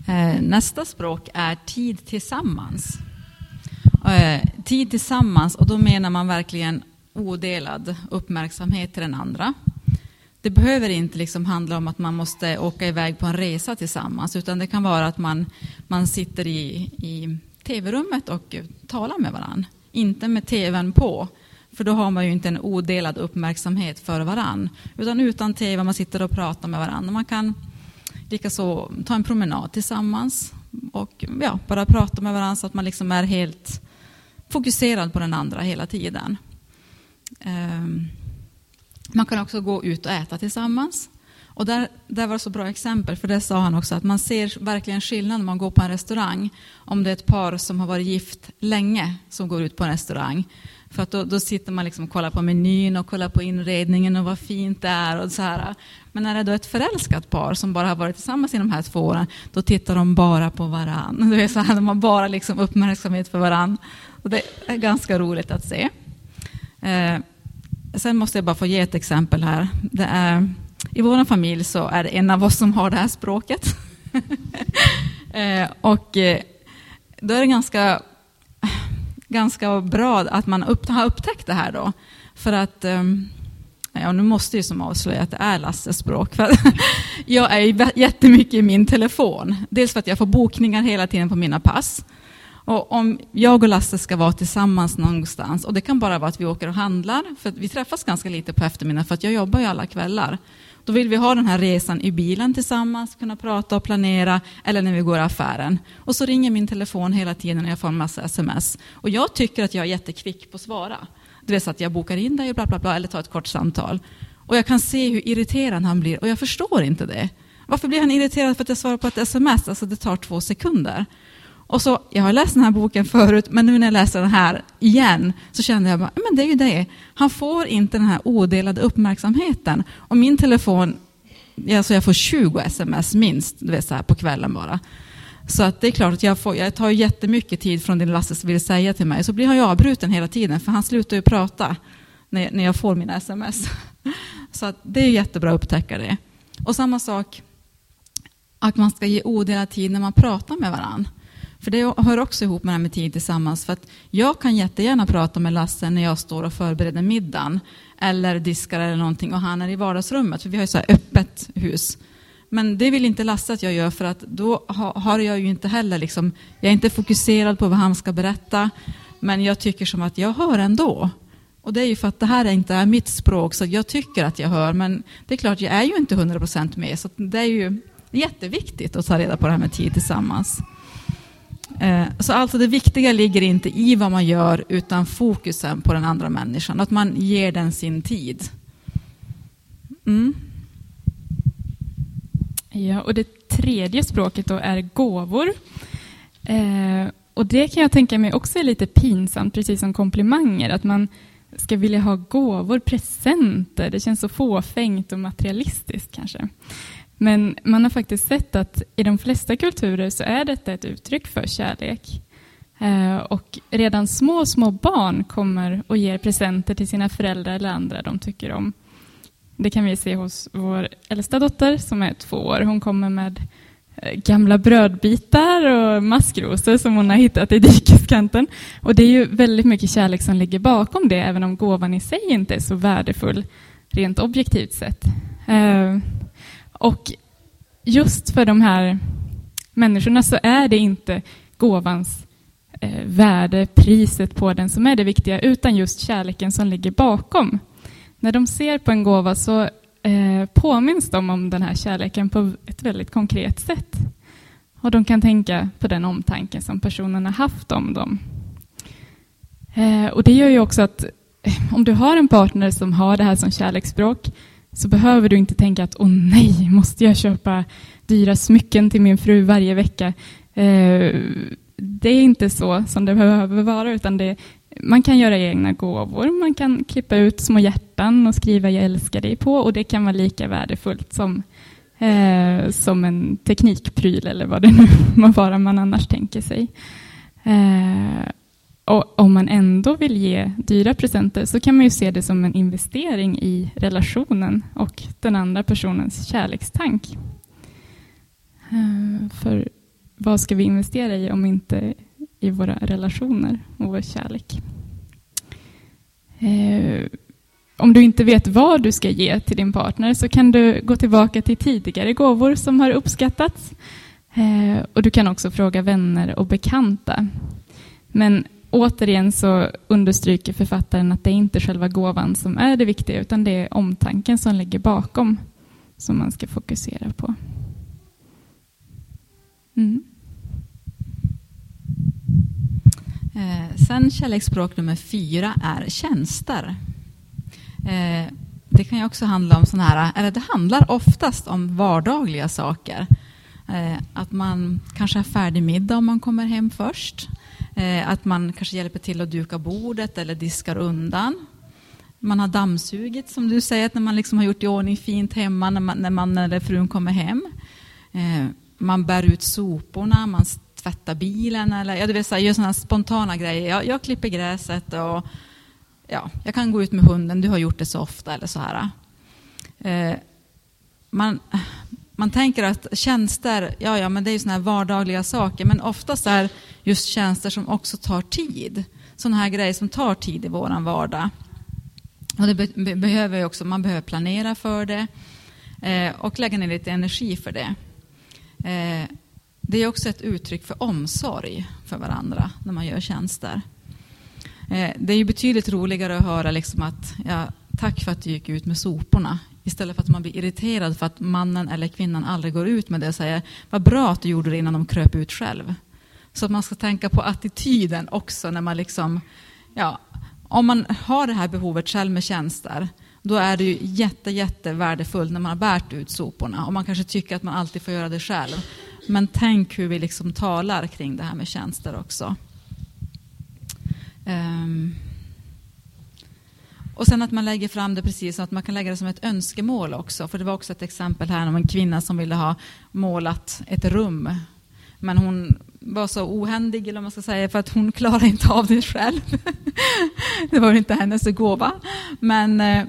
Eh, Eh, nästa språk är tid tillsammans. Eh, tid tillsammans, och då menar man verkligen odelad uppmärksamhet till den andra det behöver inte liksom handla om att man måste åka iväg på en resa tillsammans, utan det kan vara att man, man sitter i, i tv-rummet och talar med varandra. Inte med tvn på, för då har man ju inte en odelad uppmärksamhet för varandra. Utan utan tv, man sitter och pratar med varandra. Man kan likaså ta en promenad tillsammans och ja, bara prata med varandra så att man liksom är helt fokuserad på den andra hela tiden. Ehm, man kan också gå ut och äta tillsammans. Och där, där var det så bra exempel, för det sa han också, att man ser verkligen skillnad när man går på en restaurang, om det är ett par som har varit gift länge som går ut på en restaurang. För att då, då sitter man liksom och kollar på menyn och kollar på inredningen och vad fint det är. Och så här. Men när det är då ett förälskat par som bara har varit tillsammans i de här två åren, då tittar de bara på varann. Det är så här, de har bara liksom uppmärksamhet för varann. Och det är ganska roligt att se. Eh, Sen måste jag bara få ge ett exempel här. Det är, I vår familj så är det en av oss som har det här språket. eh, och eh, då är det ganska, ganska bra att man upp, har upptäckt det här då. För att, ehm, ja nu måste jag som avslöja att det är Lasses språk. För jag är jättemycket i min telefon. Dels för att jag får bokningar hela tiden på mina pass. Och om jag och Lasse ska vara tillsammans någonstans, och det kan bara vara att vi åker och handlar, för vi träffas ganska lite på eftermiddagen, för att jag jobbar ju alla kvällar. Då vill vi ha den här resan i bilen tillsammans, kunna prata och planera, eller när vi går i affären. Och så ringer min telefon hela tiden och jag får en massa sms. Och jag tycker att jag är jättekvick på att svara. Det vill säga att jag bokar in dig och bla bla bla, eller tar ett kort samtal. Och jag kan se hur irriterad han blir, och jag förstår inte det. Varför blir han irriterad för att jag svarar på ett sms? Alltså det tar två sekunder. Och så, jag har läst den här boken förut, men nu när jag läser den här igen så kände jag bara, men det är ju det. Han får inte den här odelade uppmärksamheten. Och min telefon, alltså jag får 20 sms minst, du vet så här på kvällen bara. Så att det är klart att jag, får, jag tar jättemycket tid från det Lasse vill säga till mig. Så blir han ju avbruten hela tiden, för han slutar ju prata. när, när jag får mina sms. Så att det är jättebra att upptäcka det. Och samma sak, att man ska ge odelad tid när man pratar med varandra. För det hör också ihop med det här med tid tillsammans. För att jag kan jättegärna prata med Lasse när jag står och förbereder middagen eller diskar eller någonting och han är i vardagsrummet. För vi har ju så här öppet hus. Men det vill inte Lasse att jag gör för att då har jag ju inte heller liksom, jag är inte fokuserad på vad han ska berätta. Men jag tycker som att jag hör ändå. Och det är ju för att det här inte är mitt språk så jag tycker att jag hör. Men det är klart, jag är ju inte 100% med. Så det är ju jätteviktigt att ta reda på det här med tid tillsammans. Eh, så alltså det viktiga ligger inte i vad man gör utan fokusen på den andra människan. Att man ger den sin tid. Mm. Ja, och det tredje språket då är gåvor. Eh, och det kan jag tänka mig också är lite pinsamt, precis som komplimanger. Att man ska vilja ha gåvor, presenter. Det känns så fåfängt och materialistiskt kanske. Men man har faktiskt sett att i de flesta kulturer så är detta ett uttryck för kärlek. Eh, och redan små, små barn kommer och ger presenter till sina föräldrar eller andra de tycker om. Det kan vi se hos vår äldsta dotter som är två år. Hon kommer med eh, gamla brödbitar och maskrosor som hon har hittat i dikeskanten. Och det är ju väldigt mycket kärlek som ligger bakom det, även om gåvan i sig inte är så värdefull rent objektivt sett. Eh, och just för de här människorna så är det inte gåvans eh, värde, priset på den som är det viktiga, utan just kärleken som ligger bakom. När de ser på en gåva så eh, påminns de om den här kärleken på ett väldigt konkret sätt. Och de kan tänka på den omtanke som personen har haft om dem. Eh, och det gör ju också att eh, om du har en partner som har det här som kärleksspråk så behöver du inte tänka att åh nej, måste jag köpa dyra smycken till min fru varje vecka? Eh, det är inte så som det behöver vara, utan det, man kan göra egna gåvor, man kan klippa ut små hjärtan och skriva jag älskar dig på och det kan vara lika värdefullt som, eh, som en teknikpryl eller vad det nu må vara man annars tänker sig. Eh, och om man ändå vill ge dyra presenter så kan man ju se det som en investering i relationen och den andra personens kärlekstank. Eh, för vad ska vi investera i om inte i våra relationer och vår kärlek? Eh, om du inte vet vad du ska ge till din partner så kan du gå tillbaka till tidigare gåvor som har uppskattats. Eh, och du kan också fråga vänner och bekanta. Men återigen så understryker författaren att det är inte själva gåvan som är det viktiga, utan det är omtanken som ligger bakom som man ska fokusera på. Mm. Eh, sen kärleksspråk nummer fyra är tjänster. Eh, det kan ju också handla om sådana här, eller det handlar oftast om vardagliga saker. Eh, att man kanske har färdig middag om man kommer hem först. Eh, att man kanske hjälper till att duka bordet eller diskar undan. Man har dammsugit, som du säger, när man liksom har gjort i ordning fint hemma när man, när man eller frun kommer hem. Eh, man bär ut soporna, man tvättar bilen eller ja, du vet, så här, gör sådana spontana grejer. Jag, jag klipper gräset och ja, jag kan gå ut med hunden, du har gjort det så ofta eller så här. Eh, man, man tänker att tjänster, ja, ja, men det är ju såna här vardagliga saker, men oftast är just tjänster som också tar tid. Sådana här grejer som tar tid i vår vardag. Och det be behöver också, man behöver planera för det eh, och lägga ner lite energi för det. Eh, det är också ett uttryck för omsorg för varandra när man gör tjänster. Eh, det är ju betydligt roligare att höra liksom att ja, tack för att du gick ut med soporna. Istället för att man blir irriterad för att mannen eller kvinnan aldrig går ut med det och säger vad bra att du gjorde det innan de kröp ut själv. Så att man ska tänka på attityden också när man liksom, ja, om man har det här behovet själv med tjänster, då är det ju jätte, jätte värdefullt när man har bärt ut soporna och man kanske tycker att man alltid får göra det själv. Men tänk hur vi liksom talar kring det här med tjänster också. Um. Och sen att man lägger fram det precis så att man kan lägga det som ett önskemål också. För det var också ett exempel här om en kvinna som ville ha målat ett rum. Men hon var så ohändig, eller man ska säga, för att hon klarade inte av det själv. det var inte hennes gåva. Men eh,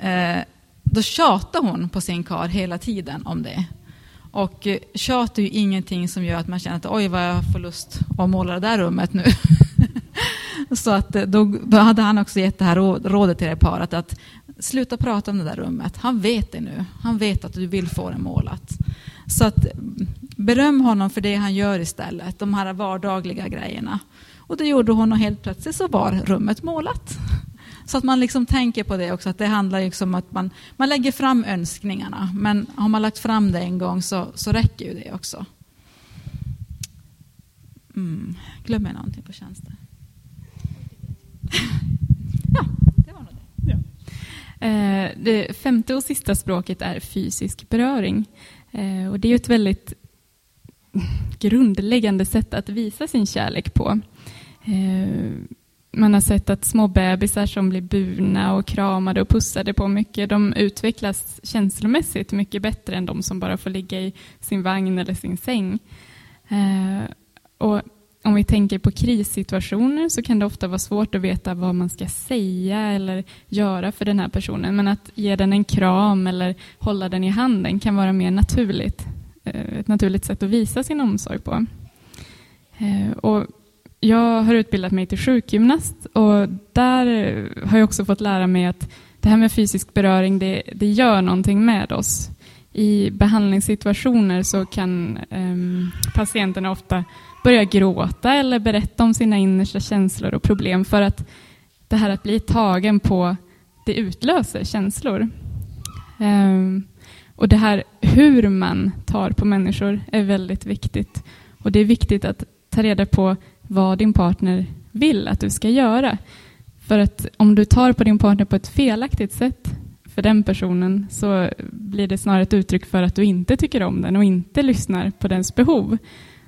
eh då tjatade hon på sin kar hela tiden om det. Och eh, tjat är ju ingenting som gör att man känner att oj vad jag får lust att måla det där rummet nu. så att eh, då, då, hade han också gett det här rådet till det paret att sluta prata om det där rummet. Han vet det nu. Han vet att du vill få det målat. Så att mm, beröm honom för det han gör istället, de här vardagliga grejerna. Och det gjorde hon och helt plötsligt så var rummet målat. Så att man liksom tänker på det också, att det handlar liksom om att man, man lägger fram önskningarna. Men har man lagt fram det en gång så, så räcker ju det också. Mm. Glömmer jag någonting på tjänsten? Ja, det var nog det. Ja. Eh, det femte och sista språket är fysisk beröring. Eh, och det är ett väldigt grundläggande sätt att visa sin kärlek på. Eh, man har sett att små bebisar som blir burna och kramade och pussade på mycket, de utvecklas känslomässigt mycket bättre än de som bara får ligga i sin vagn eller sin säng. Och om vi tänker på krissituationer så kan det ofta vara svårt att veta vad man ska säga eller göra för den här personen. Men att ge den en kram eller hålla den i handen kan vara mer naturligt. Eh, ett naturligt sätt att visa sin omsorg på. Eh, och jag har utbildat mig till sjukgymnast och där har jag också fått lära mig att det här med fysisk beröring, det, det gör någonting med oss. I behandlingssituationer så kan um, patienterna ofta börja gråta eller berätta om sina innersta känslor och problem för att det här att bli tagen på, det utlöser känslor. Um, och det här hur man tar på människor är väldigt viktigt. Och det är viktigt att ta reda på vad din partner vill att du ska göra. För att om du tar på din partner på ett felaktigt sätt för den personen så blir det snarare ett uttryck för att du inte tycker om den och inte lyssnar på dens behov.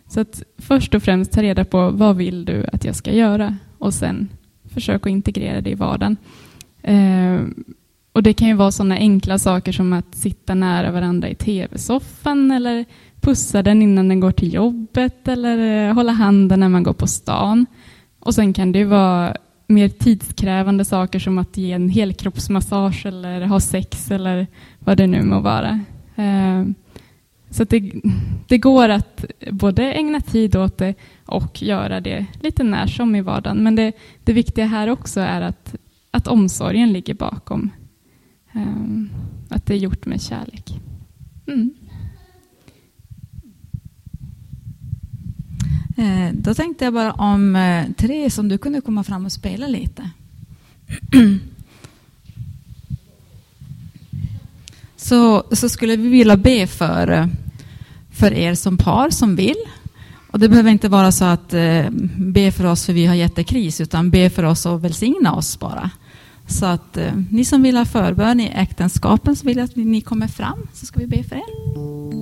Så att först och främst ta reda på vad vill du att jag ska göra och sen försök att integrera det i vardagen. Eh, och Det kan ju vara sådana enkla saker som att sitta nära varandra i tv-soffan eller pussa den innan den går till jobbet eller eh, hålla handen när man går på stan. Och sen kan det ju vara mer tidskrävande saker som att ge en helkroppsmassage eller ha sex eller vad det nu må vara. Eh, så det, det går att både ägna tid åt det och göra det lite när som i vardagen. Men det, det viktiga här också är att, att omsorgen ligger bakom. Um, att det är gjort med kärlek. Mm. Eh, då tänkte jag bara om eh, tre Therese, om du kunde komma fram och spela lite. så, så skulle vi vilja be för, eh, för er som par som vill. Och det behöver inte vara så att eh, be för oss för vi har jättekris, utan be för oss och välsigna oss bara. Så att eh, ni som vill ha förbön i äktenskapen så vill jag att ni kommer fram så ska vi be för er.